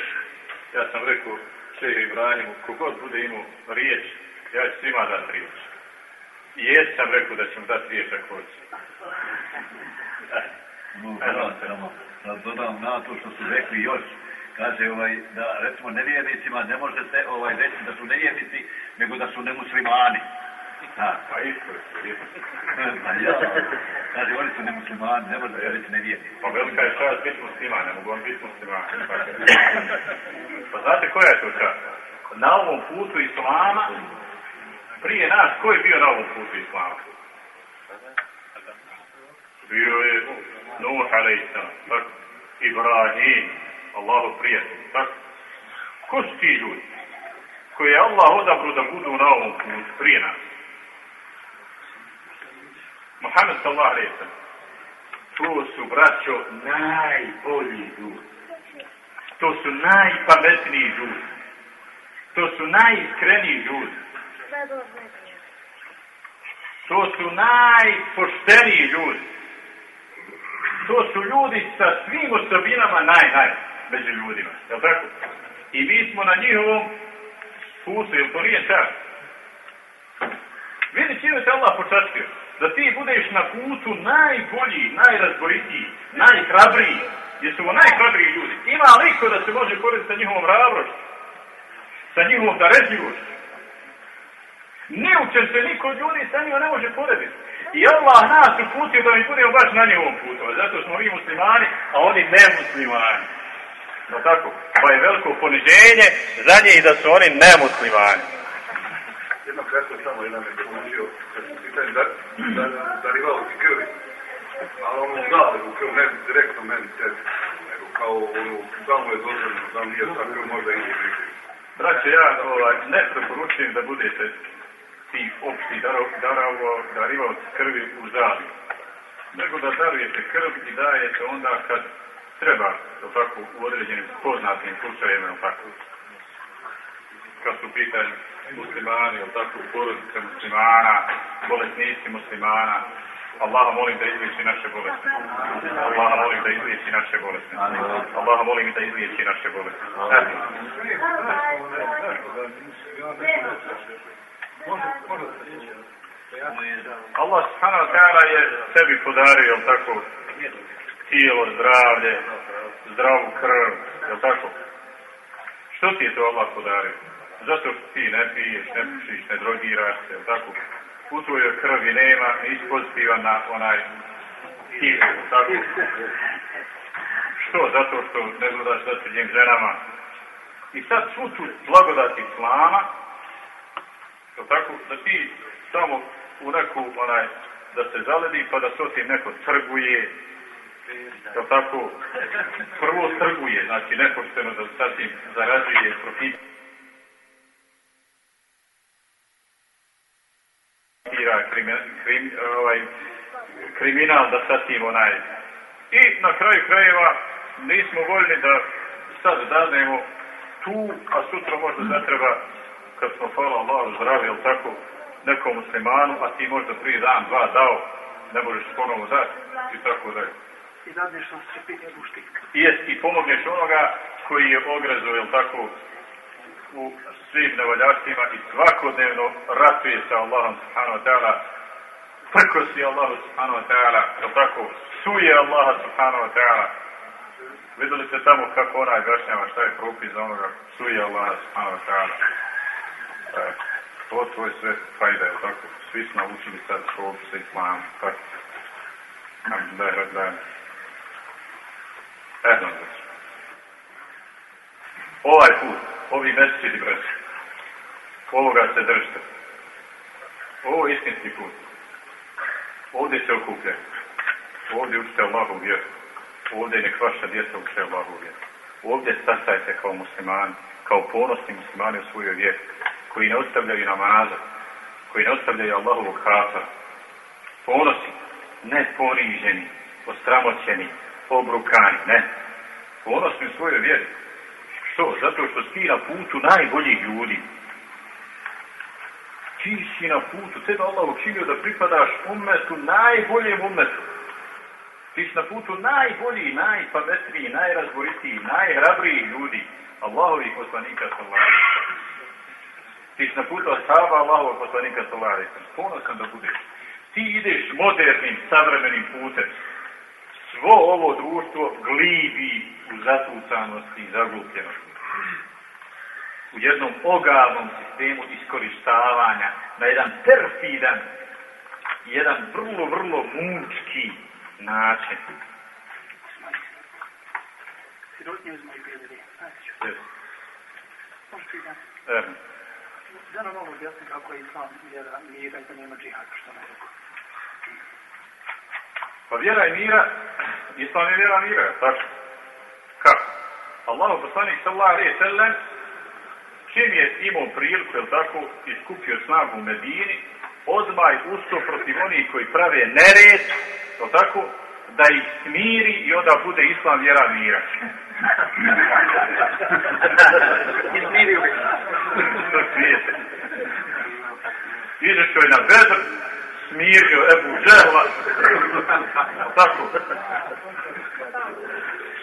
Speaker 2: ja sam rekao šeju Ibrahimu, kogod bude imao riječ, ja ću svima dati riječ. I jesam rekao da ću mu dati riječ ako hoće.
Speaker 5: Da dodam na to što su rekli još, kaže ovaj, da recimo nevjernicima ne možete ovaj, reći da su nevjernici, nego da su nemuslimani. Da.
Speaker 2: Pa isto je.
Speaker 5: Pa ja, kaže, oni su nemuslimani, ne možete reći nevjernici.
Speaker 2: Pa velika je čast biti musliman, ne mogu on biti musliman. Pa znate koja je to čast? Na ovom putu islama, prije nas, ko je bio na ovom putu islama? Bio je Nuh a.s. Ibrahim, Allahu prijatelj. Tako? Ko su ti ljudi? Koji je Allah odabru da budu na ovom putu prije nas? Muhammed sallallahu alaihi sallam. To su, braćo, najbolji ljudi. To su najpametniji ljudi. To su najiskreniji ljudi. To su najpošteniji ljudi. To su ljudi sa svim osobinama naj, naj, među ljudima. Jel tako? I mi smo na njihovom putu, jel to nije čak? Vidi čime te Allah počastio. Da ti budeš na putu najbolji, najrazboritiji, najhrabriji. Jer su ovo najhrabriji ljudi. Ima liko da se može koristiti sa njihovom hrabrošću. Sa njihovom darežljivošću. Neučen se niko od ljudi sa njima ne može porediti. I Allah nas uputio da mi budemo baš na njihovom putu. Zato smo mi muslimani, a oni nemuslimani. No tako? Pa je veliko poniženje za njih da su oni nemuslimani.
Speaker 6: Jedno kratko samo jedan je dopućio, kad su pitanje da, da, ti krvi. Ali ono dali u krv, ne direktno meni tebi, nego kao ono, da mu je dozvoljeno, da nije tako, možda i nije
Speaker 2: Braće, ja ovaj, ne preporučujem da budete ti opšti daravo, darivao krvi u zavi. Nego da darujete krv i dajete onda kad treba, to tako, u određenim poznatim slučajevima, tako. Kad su pitanje muslimani, ili tako, porodice muslimana, bolesnici muslimana, Allaha molim da izliječi naše bolesti. Allaha molim da izliječi naše bolesti. Allaha molim da izliječi naše bolesti. Allah subhanahu ta'ala je sebi podario, jel tako, tijelo, zdravlje, zdravu krv, jel tako? Što ti je to Allah podario? Zato što ti ne piješ, ne pušiš, ne drogiraš se, jel tako? U tvojoj krvi nema, nisi pozitivan na onaj HIV, jel tako? Što? Zato što ne gledaš da se ženama. I sad svu tu blagodati Islama, jel tako, da ti samo u neku, onaj, da se zaledi pa da to ti neko trguje, jel tako, prvo trguje, znači nepošteno da zatim zarađuje profit. Ovaj, kriminal da sad onaj. I na kraju krajeva nismo voljni da sad dadnemo tu, a sutra možda zatreba kad smo hvala Allahu zdravi, jel tako, nekom muslimanu, a ti možda prije dan, dva dao, ne možeš ponovo dati i tako dalje.
Speaker 7: I dadneš će biti buštika.
Speaker 2: Jes, i pomogneš onoga koji je ogrezo, jel tako, u svim nevaljaštima i svakodnevno ratuje sa Allahom subhanahu wa ta'ala, prkosi Allahu subhanahu wa ta'ala, jel tako, suje Allaha subhanahu wa ta'ala. Vidjeli ste tamo kako onaj gašnjava šta je propis za onoga, suje Allaha subhanahu wa ta'ala. To, je sve fajda, je tako? Svi smo naučili sad sa islamom, tako? Alhamdulillah, rabbi. Eto, Ovaj put, ovi mesečiti, braći, ovoga se držite. Ovo je istinski put. Ovdje se okuplja. Ovdje učite Allahu vjeru. Ovdje nek vaša djeca uče Allahu vjeru. Ovdje stasajte kao muslimani, kao ponosni muslimani u svojoj vjeru, koji ne ostavljaju namaza, koji ne ostavljaju Allahovog hafa. Ponosni, ne poniženi, ostramoćeni, obrukani, ne. Ponosni u svojoj vjeri. Što? Zato što si na putu najboljih ljudi. Ti si na putu, tebe Allah učinio da pripadaš umetu, najboljem umetu. Ti si na putu najbolji, najpametniji, najrazboritiji, najhrabriji ljudi. Allahovi poslanika sallallahu Ti si na putu ashaba Allahovog poslanika sallallahu Ponosan da budeš. Ti ideš modernim, savremenim putem. Svo ovo društvo glibi u zatucanosti i zaglupljenosti. U jednom ogavnom sistemu iskorištavanja, na jedan perfidan, jedan vrlo, vrlo mučki način.
Speaker 7: Sirotnje uz moji prijatelji.
Speaker 2: Yes.
Speaker 7: Možete da...
Speaker 2: Evo.
Speaker 7: Da nam ovo objasni kako je islam vjera mira i da nema džihada, što ne rekao.
Speaker 2: Pa vjera i mira, islam je vjera mira, tako? Kako? Allahu poslanik sallallahu alaihi sallam, čim je imao priliku, jel tako, iskupio snagu u Medini, odmah je ustao protiv onih koji prave nered, jel tako, da ih smiri i onda bude islam vjera mira.
Speaker 7: Izmirio bi.
Speaker 2: Je na bedr, smirio Ebu Džehla, tako?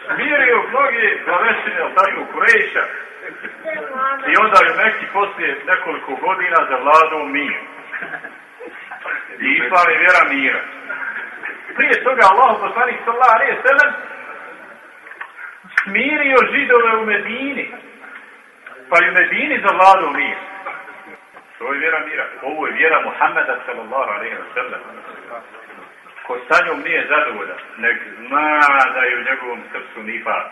Speaker 2: Smirio mnogi glavešine, jel tako, Kurejša, i onda je neki poslije nekoliko godina zavladao mir. I je vjera mira. Prije toga Allah poslanik sallallahu alaihi sallam smirio židove u Medini. Pa je u Medini zavladao mir. To je vjera mira. Ovo je vjera Muhammeda sallallahu alaihi sallam. Ko sa njom nije zadovoljan, nek zna da je u njegovom srcu nifak,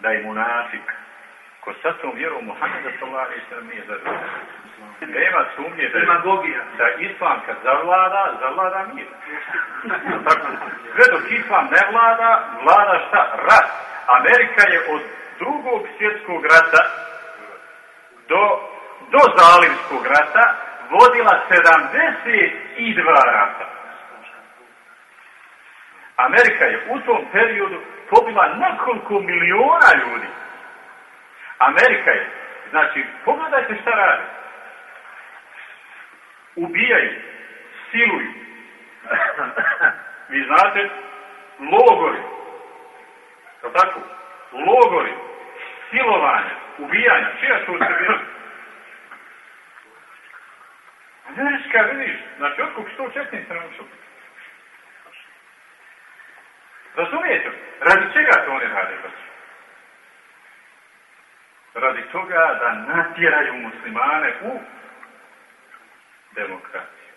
Speaker 2: da je munafik, ko sa tom vjerom Muhammeda sallallahu alaihi sallam nije zadovoljan. Nema sumnje da, da islam kad zavlada, zavlada mir. Sve dok islam ne vlada, vlada šta? Rat. Amerika je od drugog svjetskog rata do, do zalimskog rata vodila 72 rata. Amerika je u tom periodu pobila nekoliko miliona ljudi. Amerika je, znači, pogledajte šta radi. Ubijaju, siluju. Vi znate, logori. Je tako? Logori, silovanja, ubijanja. Čija su bili? Američka, vidiš, znači, otkup 104 se naučili. Razumijete? Radi čega to oni rade, braći? Radi toga da natjeraju muslimane u demokraciju.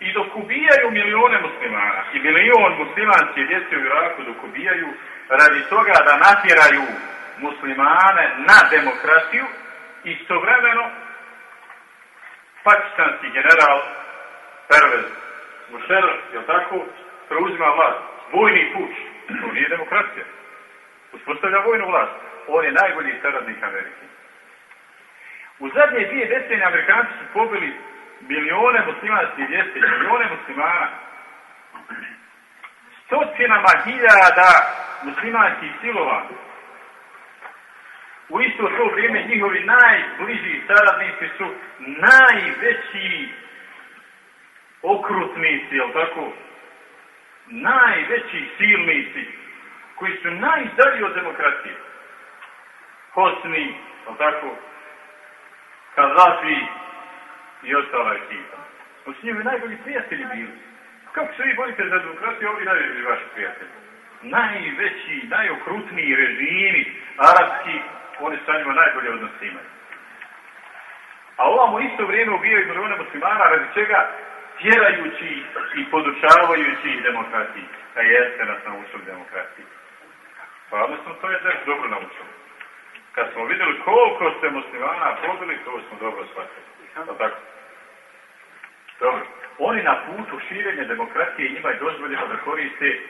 Speaker 2: I dok ubijaju milijone muslimana i milion muslimanske djece u Iraku dok ubijaju, radi toga da natjeraju muslimane na demokraciju, istovremeno pakistanski general Pervez Musharraf, je tako, preuzima vlast. Vojni puć. To nije demokracija. Uspostavlja vojnu vlast. On je najbolji saradnik Amerike. U zadnje dvije decenije Amerikanci su pobili milijone muslimanskih djece, milijone muslimana. Stotinama hiljada muslimanskih silova. U isto to vrijeme njihovi najbliži saradnici su najveći okrutnici, jel tako? Najveći silnici koji su najdalji od demokracije. Hosni, jel tako? Kazafi i ostala ekipa. To su njemi najbolji prijatelji bili. Kako se vi borite za demokraciju, ovi najbolji vaši prijatelji? Najveći, najokrutniji režimi, arapski, oni sa njima najbolje odnose imaju. A ovamo isto vrijeme ubijaju milijone muslimana, radi čega? Tjerajući i podučavajući ih. A jeste nas naučili demokratiji. Pa odnosno to je dobro naučili. Kad smo vidjeli koliko ste muslimana pobili, to smo dobro shvatili. Pa tako? Dobro. Oni na putu širenja demokratije njima je dozvoljeno da koriste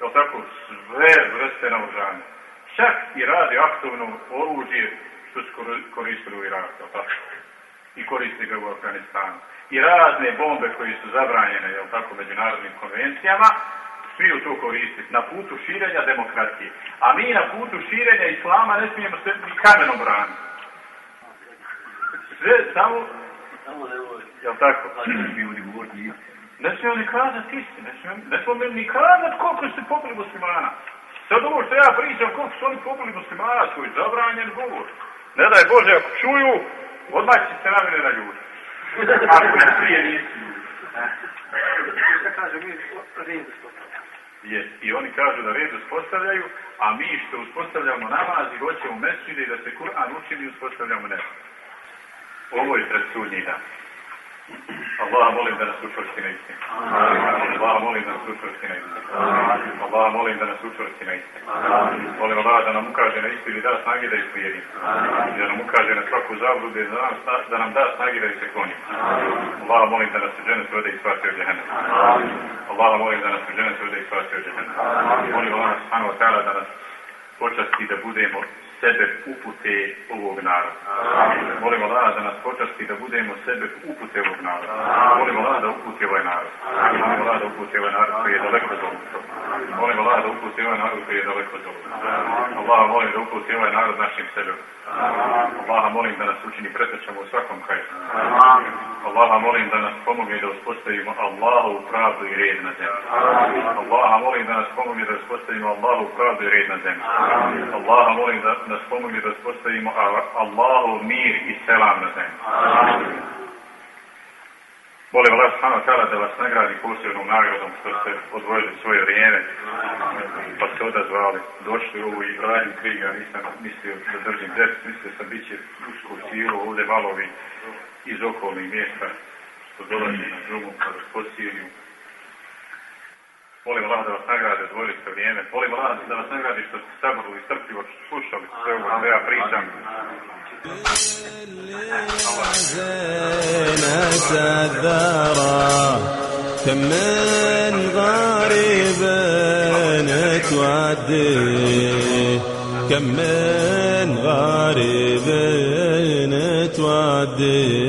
Speaker 2: jel tako, sve vrste naoružanja. Čak i radi aktivno oružje što su koristili u Iraku, tako? I koristili ga u Afganistanu. I razne bombe koje su zabranjene, jel tako, međunarodnim konvencijama, svi u to koristiti na putu širenja demokratije. A mi na putu širenja islama ne smijemo se ni kamenom braniti. Sve samo... Jel tako? Ne smijemo ni kazati istine, ne smijemo ni kazati koliko ste pobili muslimana. Sad ovo što ja pričam, koliko su oni pobili muslimana, to je zabranjen govor. Ne daj Bože, ako čuju, odmah će se na mene na ljudi. Ako ne prije nisu
Speaker 7: kaže, mi
Speaker 2: Jest. I oni kažu da red uspostavljaju, a mi što uspostavljamo namaz i hoćemo mesčine i da se Kur'an učini uspostavljamo nešto. Ovo je pred sudnji dan. Allah molim da nas učvrsti na istinu. Allah molim da nas učvrsti na istinu. Allah molim da nas učvrsti na istinu. Molim Allah da nam ukaže na istinu i da snage da islijedimo. I da nam ukaže na svaku zabludu i da nam, da snage da ih se klonimo. Allah molim da nas u žene svode i spasi od jehenna. Allah molim da nas u žene svode i spasi od jehenna. Molim Allah subhanahu wa ta'ala da nas počasti da budemo sebe upute ovog naroda. Molim Allah da nas počasti da budemo sebe upute ovog naroda. Molim Allah da uputi ovaj narod. Molim Allah da uputi ovaj narod koji je daleko od ovog. Molim Allah da uputi ovaj narod koji je daleko od ovog. Allah molim da uputi ovaj narod našim sebe. Allah molim da nas učini presrećamo u svakom kraju. Allah molim da nas pomogne da uspostavimo Allahu pravdu i red na zemlji. Allah molim da nas pomogne da uspostavimo Allahu pravdu i red na zemlji. Allah molim da nas pomogne da uspostavimo Allahu mir i selam na zemlji. Molim Allah subhanahu ta'ala da vas nagradi posebnom nagradom što ste odvojili svoje vrijeme, pa ste odazvali, došli u Ibrahim Kriga, nisam mislio da držim deset, mislio sam bit će usko cijelo, ovdje valovi iz okolnih mjesta, što dolazi na drugu, pa vas posijeli. Molim Allah da vas nagrade, odvojili ste vrijeme. Molim Allah da vas nagradi što ste saborili i strpljivo slušali sve ovo što ja pričam.
Speaker 1: كم من غريب تودي كم من غريب تودي